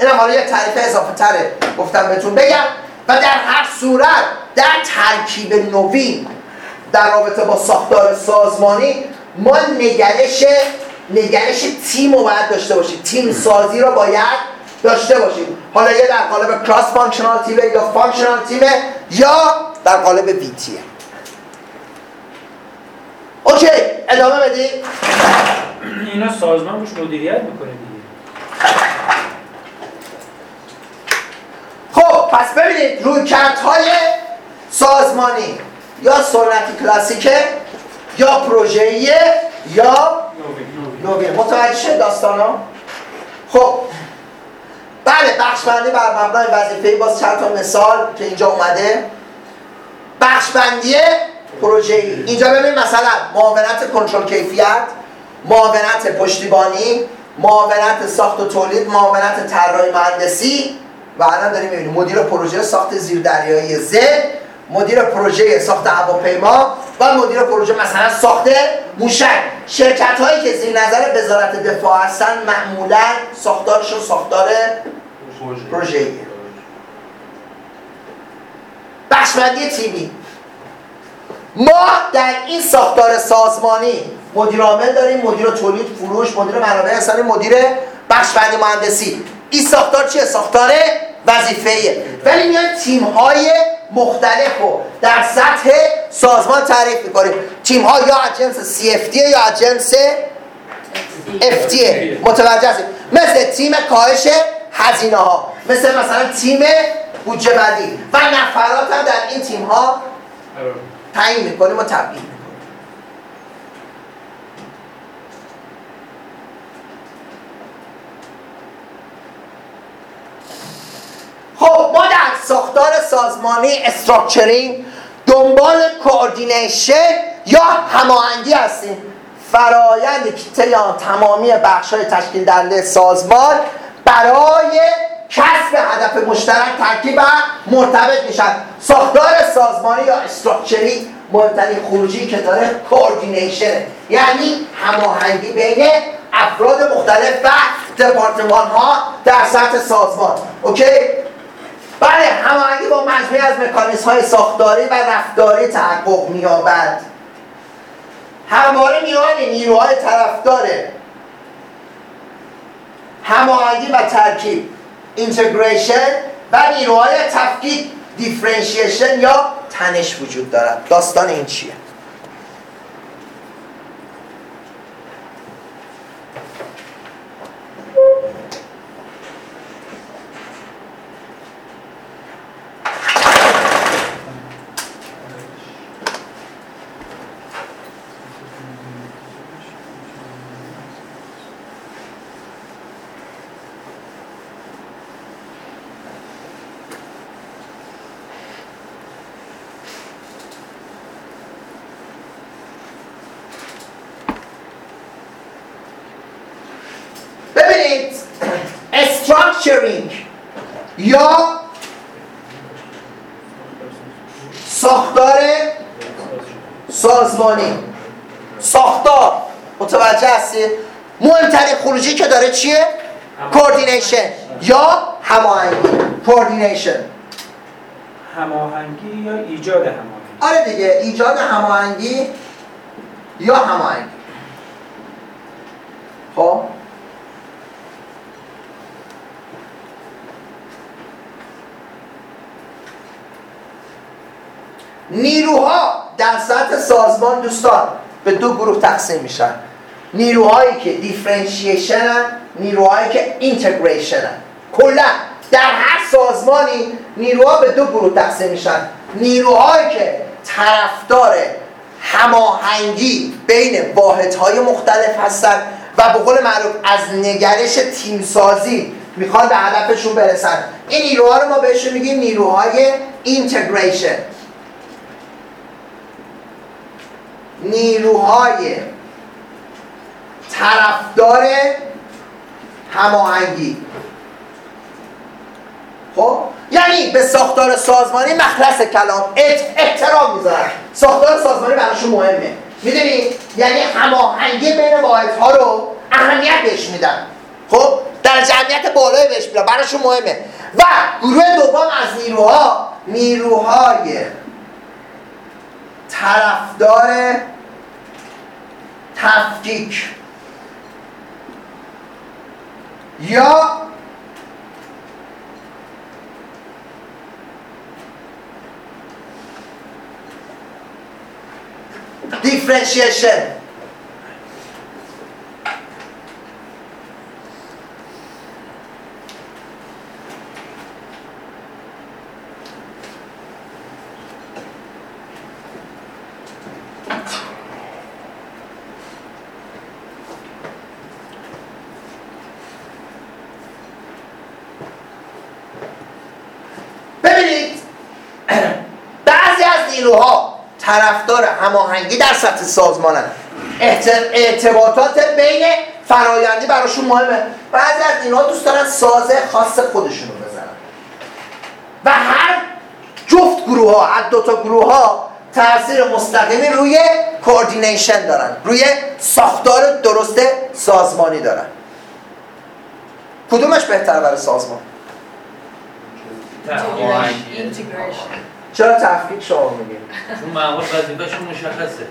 این حالا یه تعریف اضافه تره گفتم بهتون بگم. و در هر صورت در ترکیب نوین در رابطه با ساختار سازمانی ما نگرش نگرش تیم رو باید داشته باشیم. تیم سازی رو باید داشته باشیم. حالا یه در قالب cross functional team ه یا functional team ه یا در قالب VT ه okay ادامه بدیم اینا سازمان روش مدیریت می‌کنه دیگه. خب پس ببینید روی های سازمانی. یا سنتی کلاسیکه یا پروژه‌ایه یا نوین متوجه شد داستانا؟ خب. بله بخش بندی بر مبنای وظیفه باز چند تا مثال که اینجا اومده. بخش بندی پروژه ای اینجا ببین مثلا معاونت کنترل کیفیت معاونت پشتیبانی معاونت ساخت و تولید معاونت طراحی مهندسی. و الان داریم می‌بینیم مدیر پروژه ساخت زیردریایی ز. مدیر پروژه ساخت هواپیما و مدیر پروژه مثلا ساخت موشک. شرکت هایی که زیر نظر وزارت دفاع هستن معمولا ساختارشون ساختار پروژه. بخشبندی تیمی. ما در این ساختار سازمانی مدیر عامل داریم مدیر تولید فروش مدیر منابع انسانی مدیر بخشبندی مهندسی. این ساختار چیه؟ ساختار وظیفه‌ایه. ولی میان تیم های مختلف رو در سطح سازمان تعریف می‌کنیم. تیم ها یا از جنس CFT یا از جنس FT متوجه هستیم مثل تیم کاهش هزینه ها مثل مثلا تیم بودجه بندی. و نفرات هم در این تیم ها تعیین می‌کنیم و تبدیل خب ما در ساختار سازمانی structuring دنبال coordination یا هماهنگی هستیم. فرایندی که تمامی بخش های تشکیل دهنده سازمان برای کسب هدف مشترک ترکیب و مرتبط میشن ساختار سازمانی یا structuring مهمترین خروجی که داره coordination یعنی هماهنگی بین افراد مختلف و دپارتمان ها در سطح سازمان. okay؟ بله هماهنگی با مجموعه از مکانیزم های ساختاری و رفتاری تحقق مییابد. همواره میان نیروهای طرفدار هماهنگی و ترکیب integration و نیروهای تفکیک differentiation یا تنش وجود دارد. داستان این چیه یا ساختار سازمانی ساختار. متوجه هستید مهمترین خروجی که داره چیه؟ coordination یا هماهنگی. coordination هماهنگی یا ایجاد هماهنگی؟ آره دیگه. ایجاد هماهنگی یا هماهنگی. خب. نیروها در سطح سازمان دوستان به دو گروه تقسیم میشن. نیروهایی که دیفرنشیشن نیروهایی که اینتگریشن کلا در هر سازمانی نیروها به دو گروه تقسیم میشن. نیروهایی که طرفدار هماهنگی بین واحدهای مختلف هستن و به قول معروف از نگرش تیمسازی می‌خوان به هدفشون برسن. این نیروها رو ما بهشون میگیم نیروهای اینتگریشن نیروهای طرفدار هماهنگی. خب؟ یعنی به ساختار سازمانی مخلص کلام احترام می‌ذارن. ساختار سازمانی براشون مهمه. می‌دونی؟ یعنی هماهنگی بین واحدها رو اهمیت بهش میدن. خب؟ در جمعیت بالای بهش میدن. براشون مهمه. و گروه دوم از نیروها نیروهای طرفدار تفکیک. یا دیفرنشیشن. ببینید (clears throat) بعضی از نیروها طرفدار هماهنگی در سطح سازمانن. ارتباطات بین فرایندی براشون مهمه. بعضی از اینها دوست دارن ساز خاص خودشون رو بزنن. و هر جفت گروه ها هر دوتا گروه ها تاثیر مستقیمی روی کوردینیشن دارن. روی ساختار درست سازمانی دارن. کدومش بهتر برای سازمان؟ چرا تفکیک شما میگید چون معمول وظیفهشون مشخصه.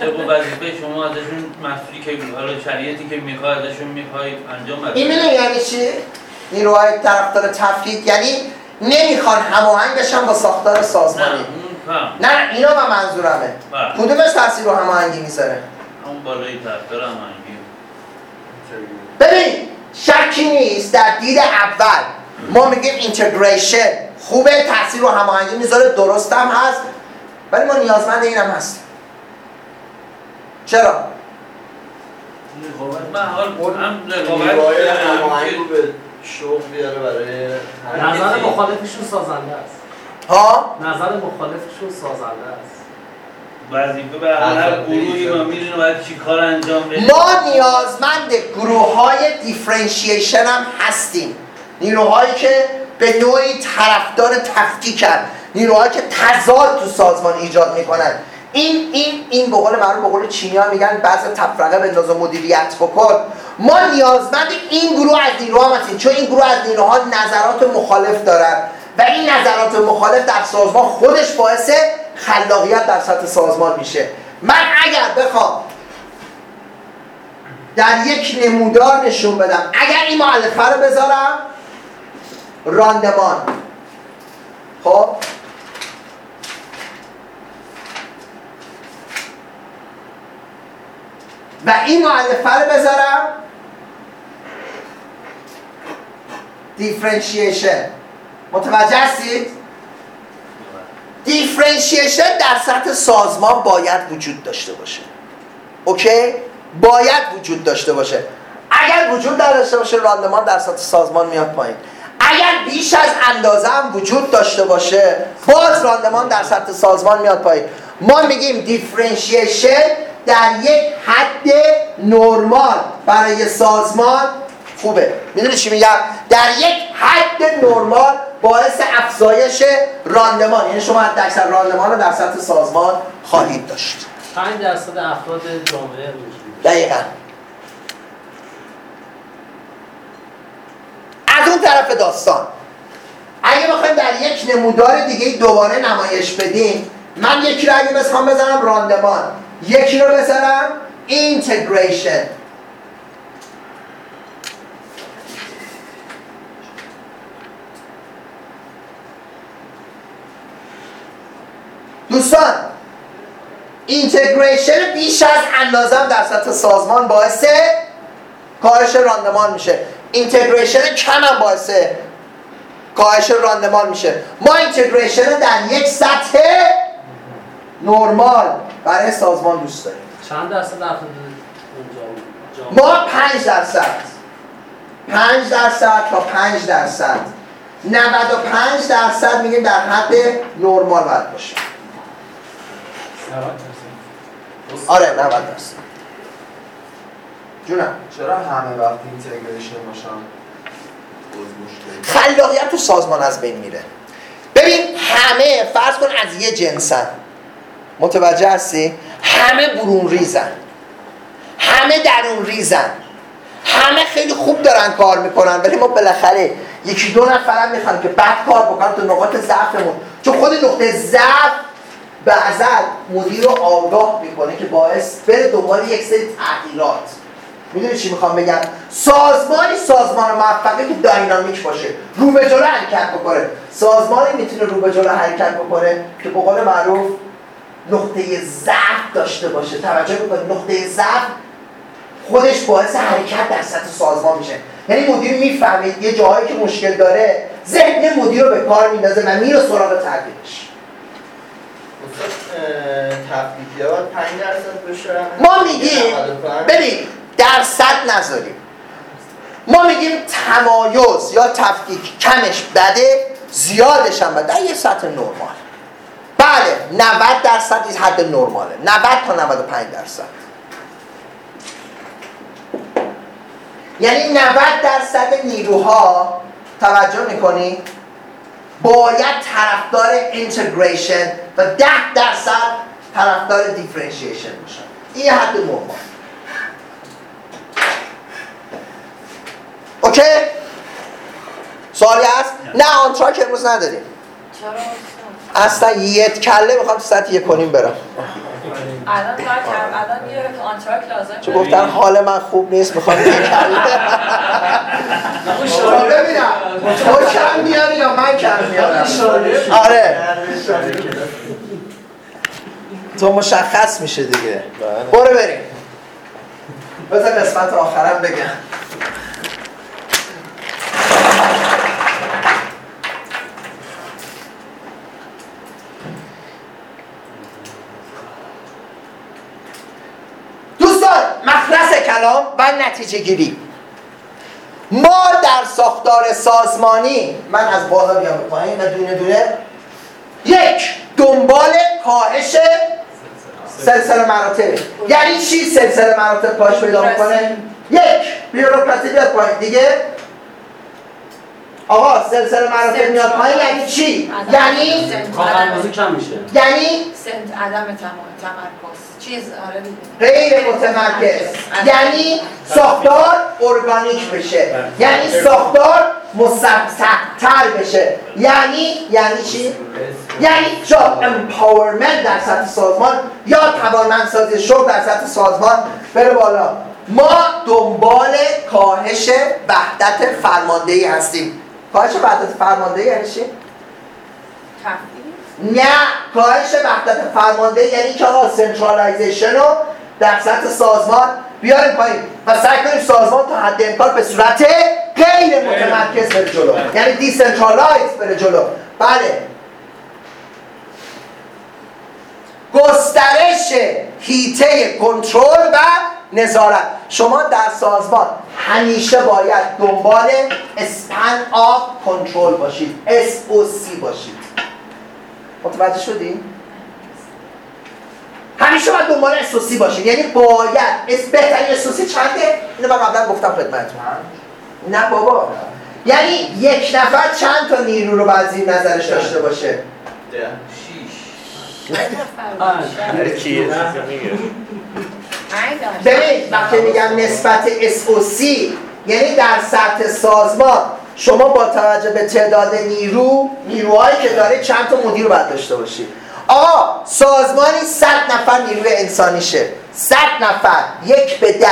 طبق وظیفه شما ازشون مسئولی که حالا شریعتی که می‌خواد ازشون می‌خوای انجام بده این می‌دونی یعنی چی؟ نیروهای طرفدار تفکیک یعنی نمی‌خوان هماهنگ بشن با ساختار نه سازمانی. هم نه اینا من منظورمه. بله. کدومش تاثیر رو هماهنگی می‌ذاره؟ اون بالای طرفدار هماهنگی ببین شکی نیست در دید اول ما میگیم اینتگریشن خوبه تاثیر رو هماهنگی می‌ذاره درست هم هست ولی ما نیازمند اینم هستیم. چرا؟ من حال هم رقابت هماهنگ رو به شوق بیاره برای نظر مخالفشون سازنده است. ها؟ نظر مخالفشون سازنده است. وظیفه به هر گروهی ما می‌دونه باید چی کار انجام بده. ما نیازمند گروه های دیفرنشیشن هم هستیم. نیروهایی که به نوعی طرفدار تفکیکن نیروهایی که تضاد تو سازمان ایجاد می‌کنن. این این این به قول معروف به قول چینی ها میگن بعض تفرقه بنداز و مدیریت بکن. ما نیازمند این گروه از نیروها هستیم چون این گروه از نیروها نظرات مخالف دارن. و این نظرات مخالف در سازمان خودش باعث خلاقیت در سطح سازمان میشه. من اگر بخوام در یک نمودار نشون بدم اگر این معلفه رو بذارم راندمان. خب؟ و این معلفه رو بذارم. differentiation متوجه هستید؟ differentiation در سطح سازمان باید وجود داشته باشه okay؟ باید وجود داشته باشه اگر وجود داشته باشه راندمان در سطح سازمان میاد پایین اگر بیش از اندازه هم وجود داشته باشه باز راندمان در سطح سازمان میاد پایین ما میگیم differentiation در یک حد نرمال برای سازمان خوبه. می‌دونی چی میگم؟ در یک حد نرمال باعث افزایش راندمان. یعنی شما حد اکثر راندمان رو در سطح سازمان خواهید داشت. 5 درصد افراد جامعه دقیقا. از اون طرف داستان. اگه بخوایم در یک نمودار دیگه دوباره نمایش بدیم من یکی رو اگه بخوام بزنم راندمان یکی رو بزنم integration دوستان integration بیش از اندازم در سطح سازمان باعث کاهش راندمان میشه. integration کم هم باعث کاهش راندمان میشه. ما اینتگریشن در یک سطح نرمال برای سازمان دوست داریم. چند درصد ما 5 درصد. 5 درصد تا 5 درصد. 95 درصد میگه در حد نرمال باید باشه. آره 90 درصد جونم. چرا همه وقتی اینتگریشن مشکل. خلاقیت تو سازمان از بین میره. ببین همه فرض کن از یه جنسن. متوجه هستی؟ همه برون ریزن. همه درون ریزن. همه خیلی خوب دارن کار می‌کنن ولی ما بالاخره یکی دو نفرم می‌خوان که بد کار بکنن تو نقاط ضعفمون. چون خود نقطه ضعف بعضا مدیر رو آگاه می‌کنه که باعث بره دنبال یک سری تغییرات. می‌دونی چی می‌خوام بگم؟ سازمانی سازمان موفقه که داینامیک باشه. رو به جلو حرکت بکنه. سازمانی می‌تونه رو به جلو حرکت بکنه که به قول معروف نقطه ضعف داشته باشه. توجه بکنید نقطه ضعف خودش باعث حرکت در سطح سازمان میشه. یعنی مدیر می‌فهمید یه جاهایی که مشکل داره ذهن مدیر رو به کار میندازه و میره سراغ تغییرش. تفکیکی ها باید 5 درصد بشه. ما میگیم ببین درصد نذاریم. ما میگیم تمایز یا تفکیک کمش بده زیادش هم بده. در یه سطح نرمال. بله 90 درصد این حد نرماله. 90 تا 95 درصد. یعنی 90 درصد نیروها توجه می‌کنی؟ باید طرفدار integration و 10 درصد طرفدار differentiation باشن این حد نرمال okay؟ سوالی هست؟ نه. آنتراک امروز نداریم. چرا اصلا یه کله می‌خوام تو سطح یک کنیم برم. الان کار کردم. الان یه آنتراک لازم چون گفتن حال من خوب نیست می‌خوام تا ببینم. تو کم میاری یا من کم میارم؟ آره. تو مشخص میشه دیگه. برو بریم. بذار قسمت آخرم بگم دوستان مخلص کلام و نتیجه گیری. ما در ساختار سازمانی من از بالا بیام پایین و دونه دونه یک دنبال کاهش سلسله مراتب. یعنی چی سلسله مراتب کاهش پیدا می‌کنه؟ یک بیوروکراسی بیاد پایین. دیگه؟ آقا سلسله مراتب میاد پایین یعنی چی؟ یعنی؟ کارآموزی کم میشه. یعنی؟ سنت عدم تم- تمرکز. چیز آره. غیر متمرکز. یعنی ساختار ارگانیک بشه. یعنی ساختار مسطح‌تر بشه. یعنی یعنی چی؟ یعنی job empowerment در سطح سازمان یا توانمندسازی شغل در سطح سازمان. بره بالا. ما دنبال کاهش وحدت فرماندهی هستیم. کاهش وحدت فرماندهی یعنی چی؟ تفکیک. نه کاهش وحدت فرمانده یعنی که آقا centralization رو در سطح سازمان بیاریم پایین. و سعی کنیم سازمان تا حد امکان به صورت غیر متمرکز بره جلو. یعنی decentralize بره جلو. بله. گسترش حیطه کنترل و نظارت. شما در سازمان همیشه باید دنبال span of control باشید. SOC باشید. متوجه شدی؟ همیشه باید دنبال SOC باشید یعنی باید. اس بهترین SOC چنده؟ اینو من قبلا گفتم خدمتتون. نه بابا. یعنی یک نفر چند تا نیرو رو باید زیر نظرش داشته باشه؟ کیه ببین وقتی میگم نسبت SOC یعنی در سطح سازمان شما با توجه به تعداد نیرو نیروهایی که داره چند تا مدیر باید داشته باشید. آقا سازمانی 100 نفر نیروی انسانیشه. 100 نفر یک به ده.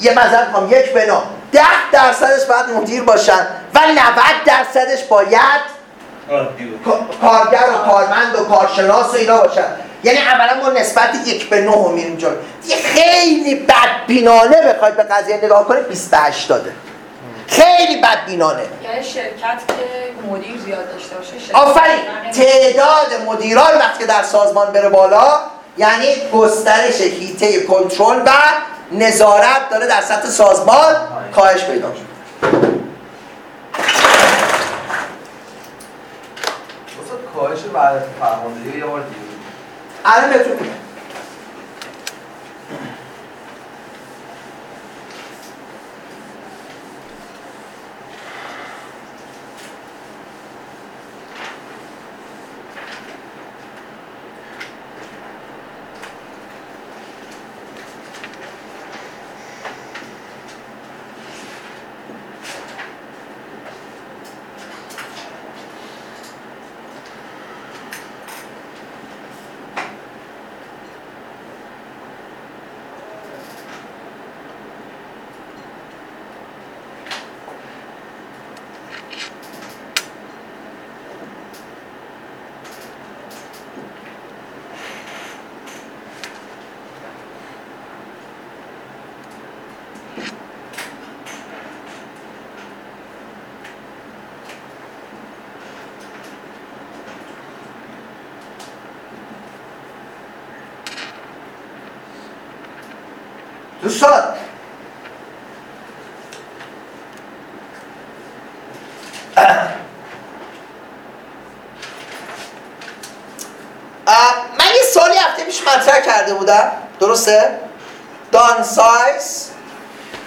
یه مثلا می‌خوام یک به نو ده درصدش باید مدیر باشن و 90 درصدش باید کا- کارگر و کارمند و کارشناس و اینا باشن. یعنی عملا ما نسبت یک به نه رو میریم جلو. دیگه خیلی بدبینانه بخواید به قضیه نگاه کنید 28 داده خیلی بدبینانه یعنی شرکت که مدیر زیاد داشته باشه شرکت آفرین. تعداد مدیران وقتی که در سازمان بره بالا یعنی گسترش هیته کنترل و نظارت داره در سطح سازمان کاهش پیدا میشه کاهش بعد فرماندهی یه بار دیگه. الان بهتون میگم. اه، من یه سالی هفته پیش مطرح کرده بودم درسته؟ downsize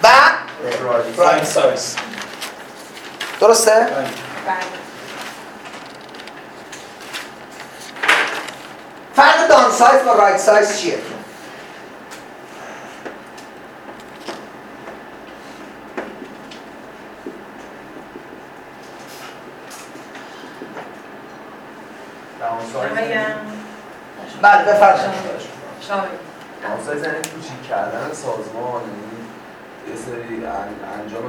و right size درسته؟ بله. فرق downsize با right size چیه؟ بگم بله بفرمایید. شامل. دانسایز یعنی کوچیک کردن سازمان یعنی یه سری ان- انجام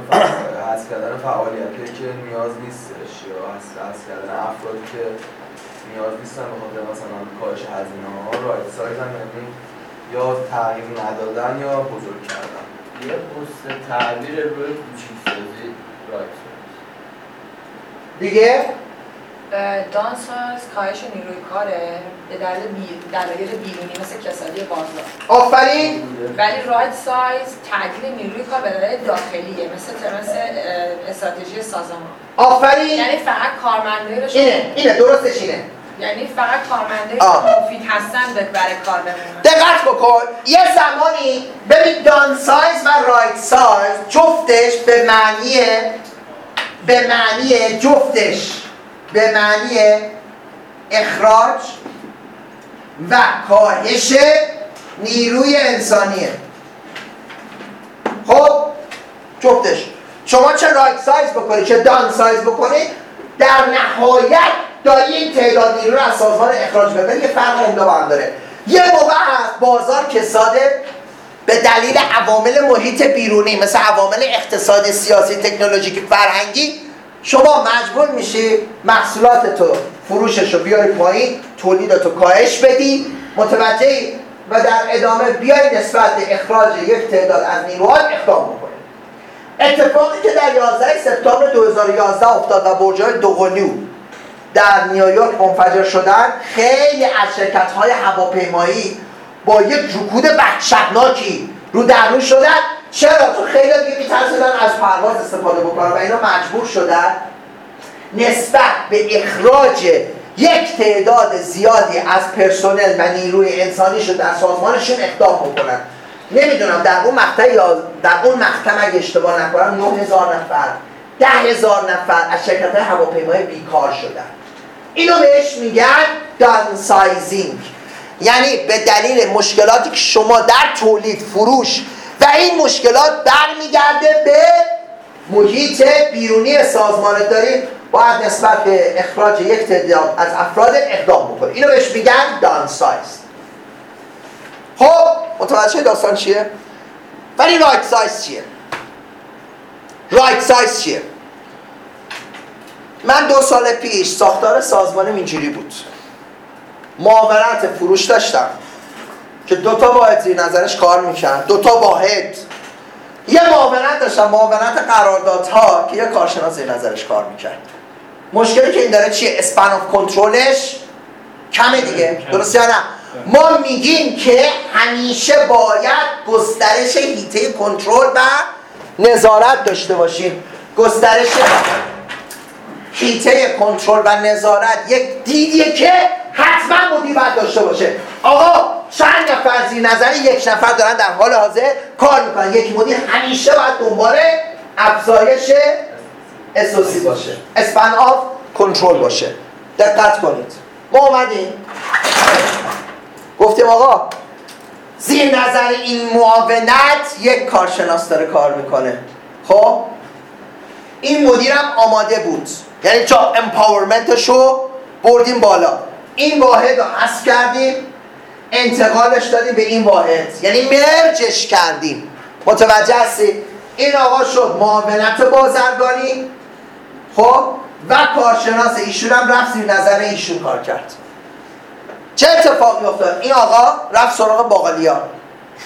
حذف کردن فعالیتی که نیاز نیستش یا حذف کردن افرادی که نیاز نیستن به خاطر مثلا کاهش هزینه ها رایت سایز هم یعنی یا تغییر ندادن یا بزرگ کردن. یه پست تعبیر روی کوچیک سازی رایت دیگه؟ downsize کاهش نیروی کاره به دلیل. دلایل بیرونی مثل کسادی بازار. آفرین! ولی right size تعدیل نیروی کار به دلیل داخلیه مثل اه، استراتژی سازمان. آفرین! یعنی فقط کارمندایی رو اینه اینه درستش اینه. یعنی فقط کارمندایی. که مفید هستن برای کار بمونن دقت بکن. یه زمانی ببین downsize و right size جفتش به معنی به معنی جفتش. به معنی اخراج و کاهش نیروی انسانیه. خب جفتش. شما چه رایت سایز بکنید چه دان سایز بکنید در نهایت داری این تعداد نیرو رو از سازمان اخراج ببرید یه فرق عمده با هم داره. یه موقع هست بازار کساده به دلیل عوامل محیط بیرونی مثل عوامل اقتصادی سیاسی تکنولوژیکی فرهنگی شما مجبور میشی محصولات تو فروشش رو بیاری پایین تولیداتو کاهش بدی. متوجهی؟ و در ادامه بیای نسبت اخراج یک تعداد از نیروهای اقدام بکنی. اتفاقی که در 11 سپتامبر 2011 افتاد و برج‌های دوقلو در نیویورک منفجر شدن خیلی از شرکت های هواپیمایی با یک رکود وحشتناکی رو در رو شدن. چرا؟ تو خیلی دیگه میترسیدن از پرواز استفاده بکنن و اینا مجبور شدن نسبت به اخراج یک تعداد زیادی از پرسنل و نیروی انسانیشون در سازمانشون اقدام بکنن. نمی‌دونم در اون مقطع یا در اون مقطع اگه اشتباه نکنم 9000 نفر ده هزار نفر از شرکت های هواپیمای بیکار شدن. اینو بهش میگن دانسایزینگ یعنی به دلیل مشکلاتی که شما در تولید فروش و این مشکلات برمیگرده به محیط بیرونی سازمانت دارید باید نسبت به اخراج یک تعداد از افراد اقدام بکنید اینو بهش میگن دانسایز خب متوجه داستان چیه؟ ولی رایت سایز چیه؟ رایت سایز چیه؟ من دو سال پیش ساختار سازمانم اینجوری بود معاونت فروش داشتم که دوتا واحد زیر نظرش کار می‌کرد. دوتا واحد. یه معاونت داشتم معاونت قراردادها که یه کارشناس این نظرش کار می‌کرد. مشکلی که این داره چیه؟ اسپن آف کنترلش کمه دیگه. درست یا نه؟ ما میگیم که همیشه باید گسترش هیته کنترل و نظارت داشته باشیم. گسترش هیته کنترل و نظارت. یک دیدیه که حتما مدیر باید داشته باشه. آقا چند نفر زیر نظر یک نفر دارن در حال حاضر کار می‌کنن. یک مدیر همیشه باید دنبال افزایش اسوسی باشه. اسپن آف کنترل باشه. دقت کنید. ما اومدیم. گفتیم آقا زیر نظر این معاونت یک کارشناس داره کار می‌کنه. خب؟ این مدیرم آماده بود. یعنی چا امپاورمنتش رو بردیم بالا. این واحد رو حذف کردیم انتقالش دادیم به این واحد. یعنی مرجش کردیم. متوجه هستی؟ این آقا شد معاونت بازرگانی. خب و کارشناس ایشون هم رفت زیر نظر ایشون کار کرد. چه اتفاقی افتاد؟ این آقا رفت سراغ باقالیا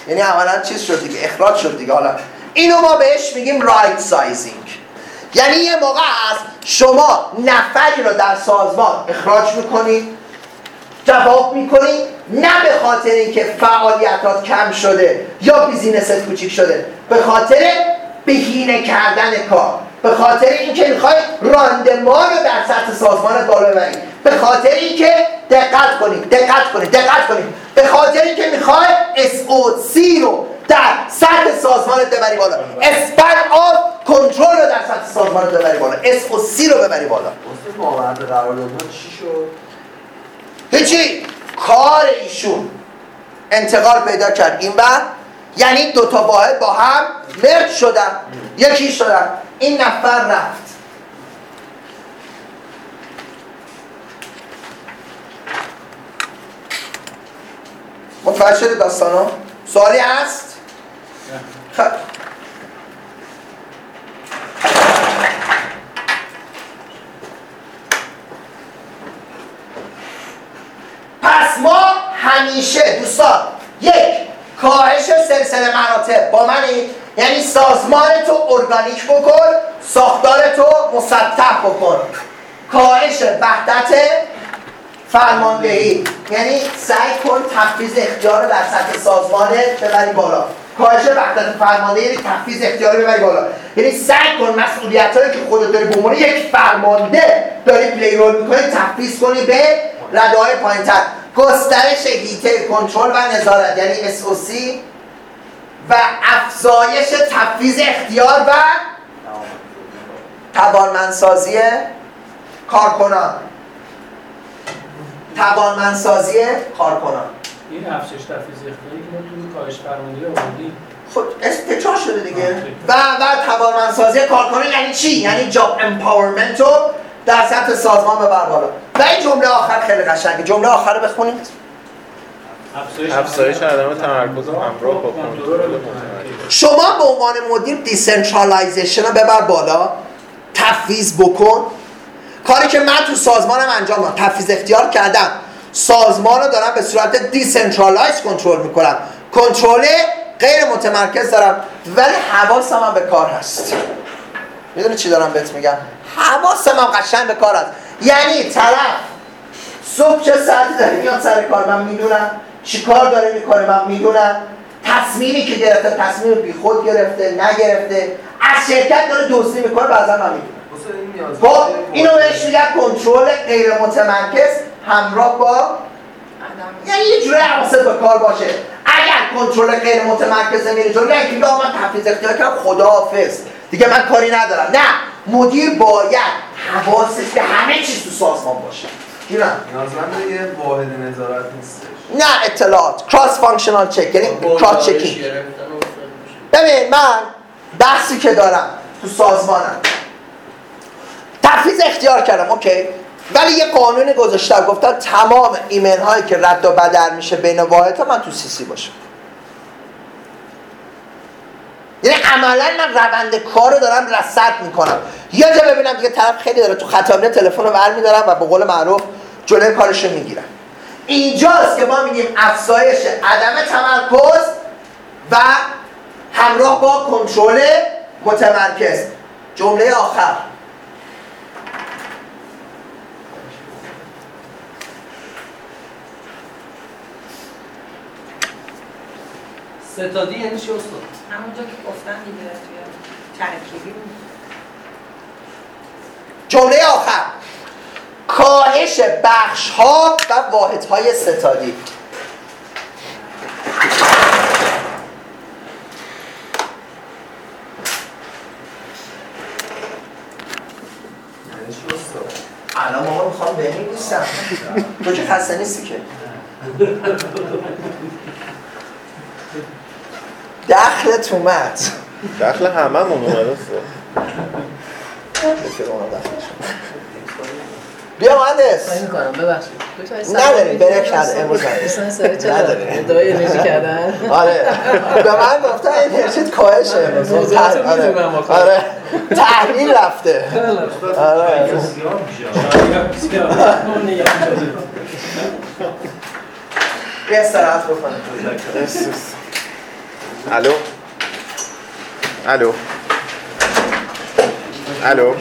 یعنی عملا چیز شد دیگه اخراج شد دیگه. حالا اینو ما بهش میگیم right sizing یعنی یه موقع است شما نفری رو در سازمان اخراج می‌کنید جواب می‌کنید نه به خاطر اینکه فعالیتات کم شده یا business ت کوچیک شده به خاطر بهینه کردن کار به خاطر اینکه می‌خوای راندمان رو در سطح سازمان بالا ببرید به خاطر اینکه دقت کنید دقت کنید دقت کنید به خاطر اینکه می‌خوای SOC رو در سطح سازمان ببری بالا اسپن آف کنترل رو در سطح سازمان ببری بالا SOC رو ببری بالا چی شد؟ هیچی کار ایشون انتقال پیدا کرد این بر یعنی دو تا واحد با هم مرد شدن یکی شدن این نفر رفت متوجه شده داستانو؟ سوالی هست؟ خب پس ما همیشه دوستان یک کاهش سلسله مراتب با منی. یعنی سازمان تو ارگانیک بکن ساختار تو مسطح بکن. کاهش وحدت فرماندهی. یعنی سعی کن تفویض اختیار رو در سطح سازمانت ببری بالا. کاهش وحدت فرماندهی یعنی تفویض اختیار ببری بالا. یعنی سعی کن مسئولیت هایی که خودت داری به عنوان یک فرمانده داری پلی رول می‌کنی تفویض کنی به رده های پایین تر گسترش هیته کنترل و نظارت یعنی SOC و افزایش تفویض اختیار و توانمندسازی کارکنان. توانمندسازی کارکنان. این افزایش تفویض اختیاری که ما توی کاهش فرماندهی آوردیم. خب اسم تکرار شده دیگه. و و توانمندسازی کارکنان یعنی چی؟ یعنی job empowerment رو در سطح سازمان ببر بالا. و این جمله آخر خیلی قشنگه. جمله آخر رو بخونید. افزایش عدم تمرکز همراه با کنترل متمرکز شما به عنوان مدیر decentralization رو ببر بالا تفویض بکن. کاری که من تو سازمانم انجام دادم تفویض اختیار کردم. سازمان رو دارم به صورت decentralize کنترل می‌کنم. کنترل غیر متمرکز دارم ولی حواسم هم به کار هست. می‌دونی چی دارم بهت میگم؟ حواسم هم قشنگ به کار هست. یعنی طرف صبح چه ساعتی داره میاد سر کار؟ من می‌دونم. چی کار داره می‌کنه؟ من می‌دونم. تصمیمی که گرفته تصمیم بی خود گرفته نگرفته. از شرکت داره دزدی می‌کنه بعضا من می‌دونم. نیاز. خب اینو بهش میگن کنترل غیر متمرکز همراه با یعنی یه جوری حواست به کار باشه. اگر کنترل غیر متمرکز میره جلو نه که آقا من تفویض اختیار کردم خداحافظ. دیگه من کاری ندارم. نه مدیر باید حواسش به همه چیز تو سازمان باشه. جونم. نیازمند یه واحد نظارت نیستش. نه اطلاعات. cross functional check یعنی cross checking ببین من بحثی که دارم تو سازمانم. تفویض اختیار کردم اوکی. ولی یه قانون گذاشتم گفتم تمام ایمیل هایی که رد و بدل میشه بین واحد من تو سی سی باشه یعنی عملا من روند کار رو دارم رصد می‌کنم. یا جا ببینم دیگه طرف خیلی داره تو خطابینه تلفن رو برمیدارم و به قول معروف جلوی کارش رو می‌گیرم. اینجاست که ما میگیم افزایش عدم تمرکز و همراه با کنترل متمرکز. جمله آخر. ستادی یعنی چی استاد؟ همونجا که گفتن دیگه توی ترکیبی بود. جمله آخر کاهش بخش ها و واحد های ستادی یعنی؟ الان ماما می‌خوام بنویسم تو که خسته نیستی که (laughs) دخلت اومد. دخل همه من اومد است. بیا مهندس. خواهی می‌کنم ببخشید. نداریم برک. نداره امروز نداریم. نداریم. ادعای انرژی کردن؟ آره. به من گفتن انرژیت کاهشه امروز. موضوعات رو آره. می‌دونم آخه. آره. تحلیل رفته. آره بسیار میشه. شاید Alô? Alô? Alô? Alô?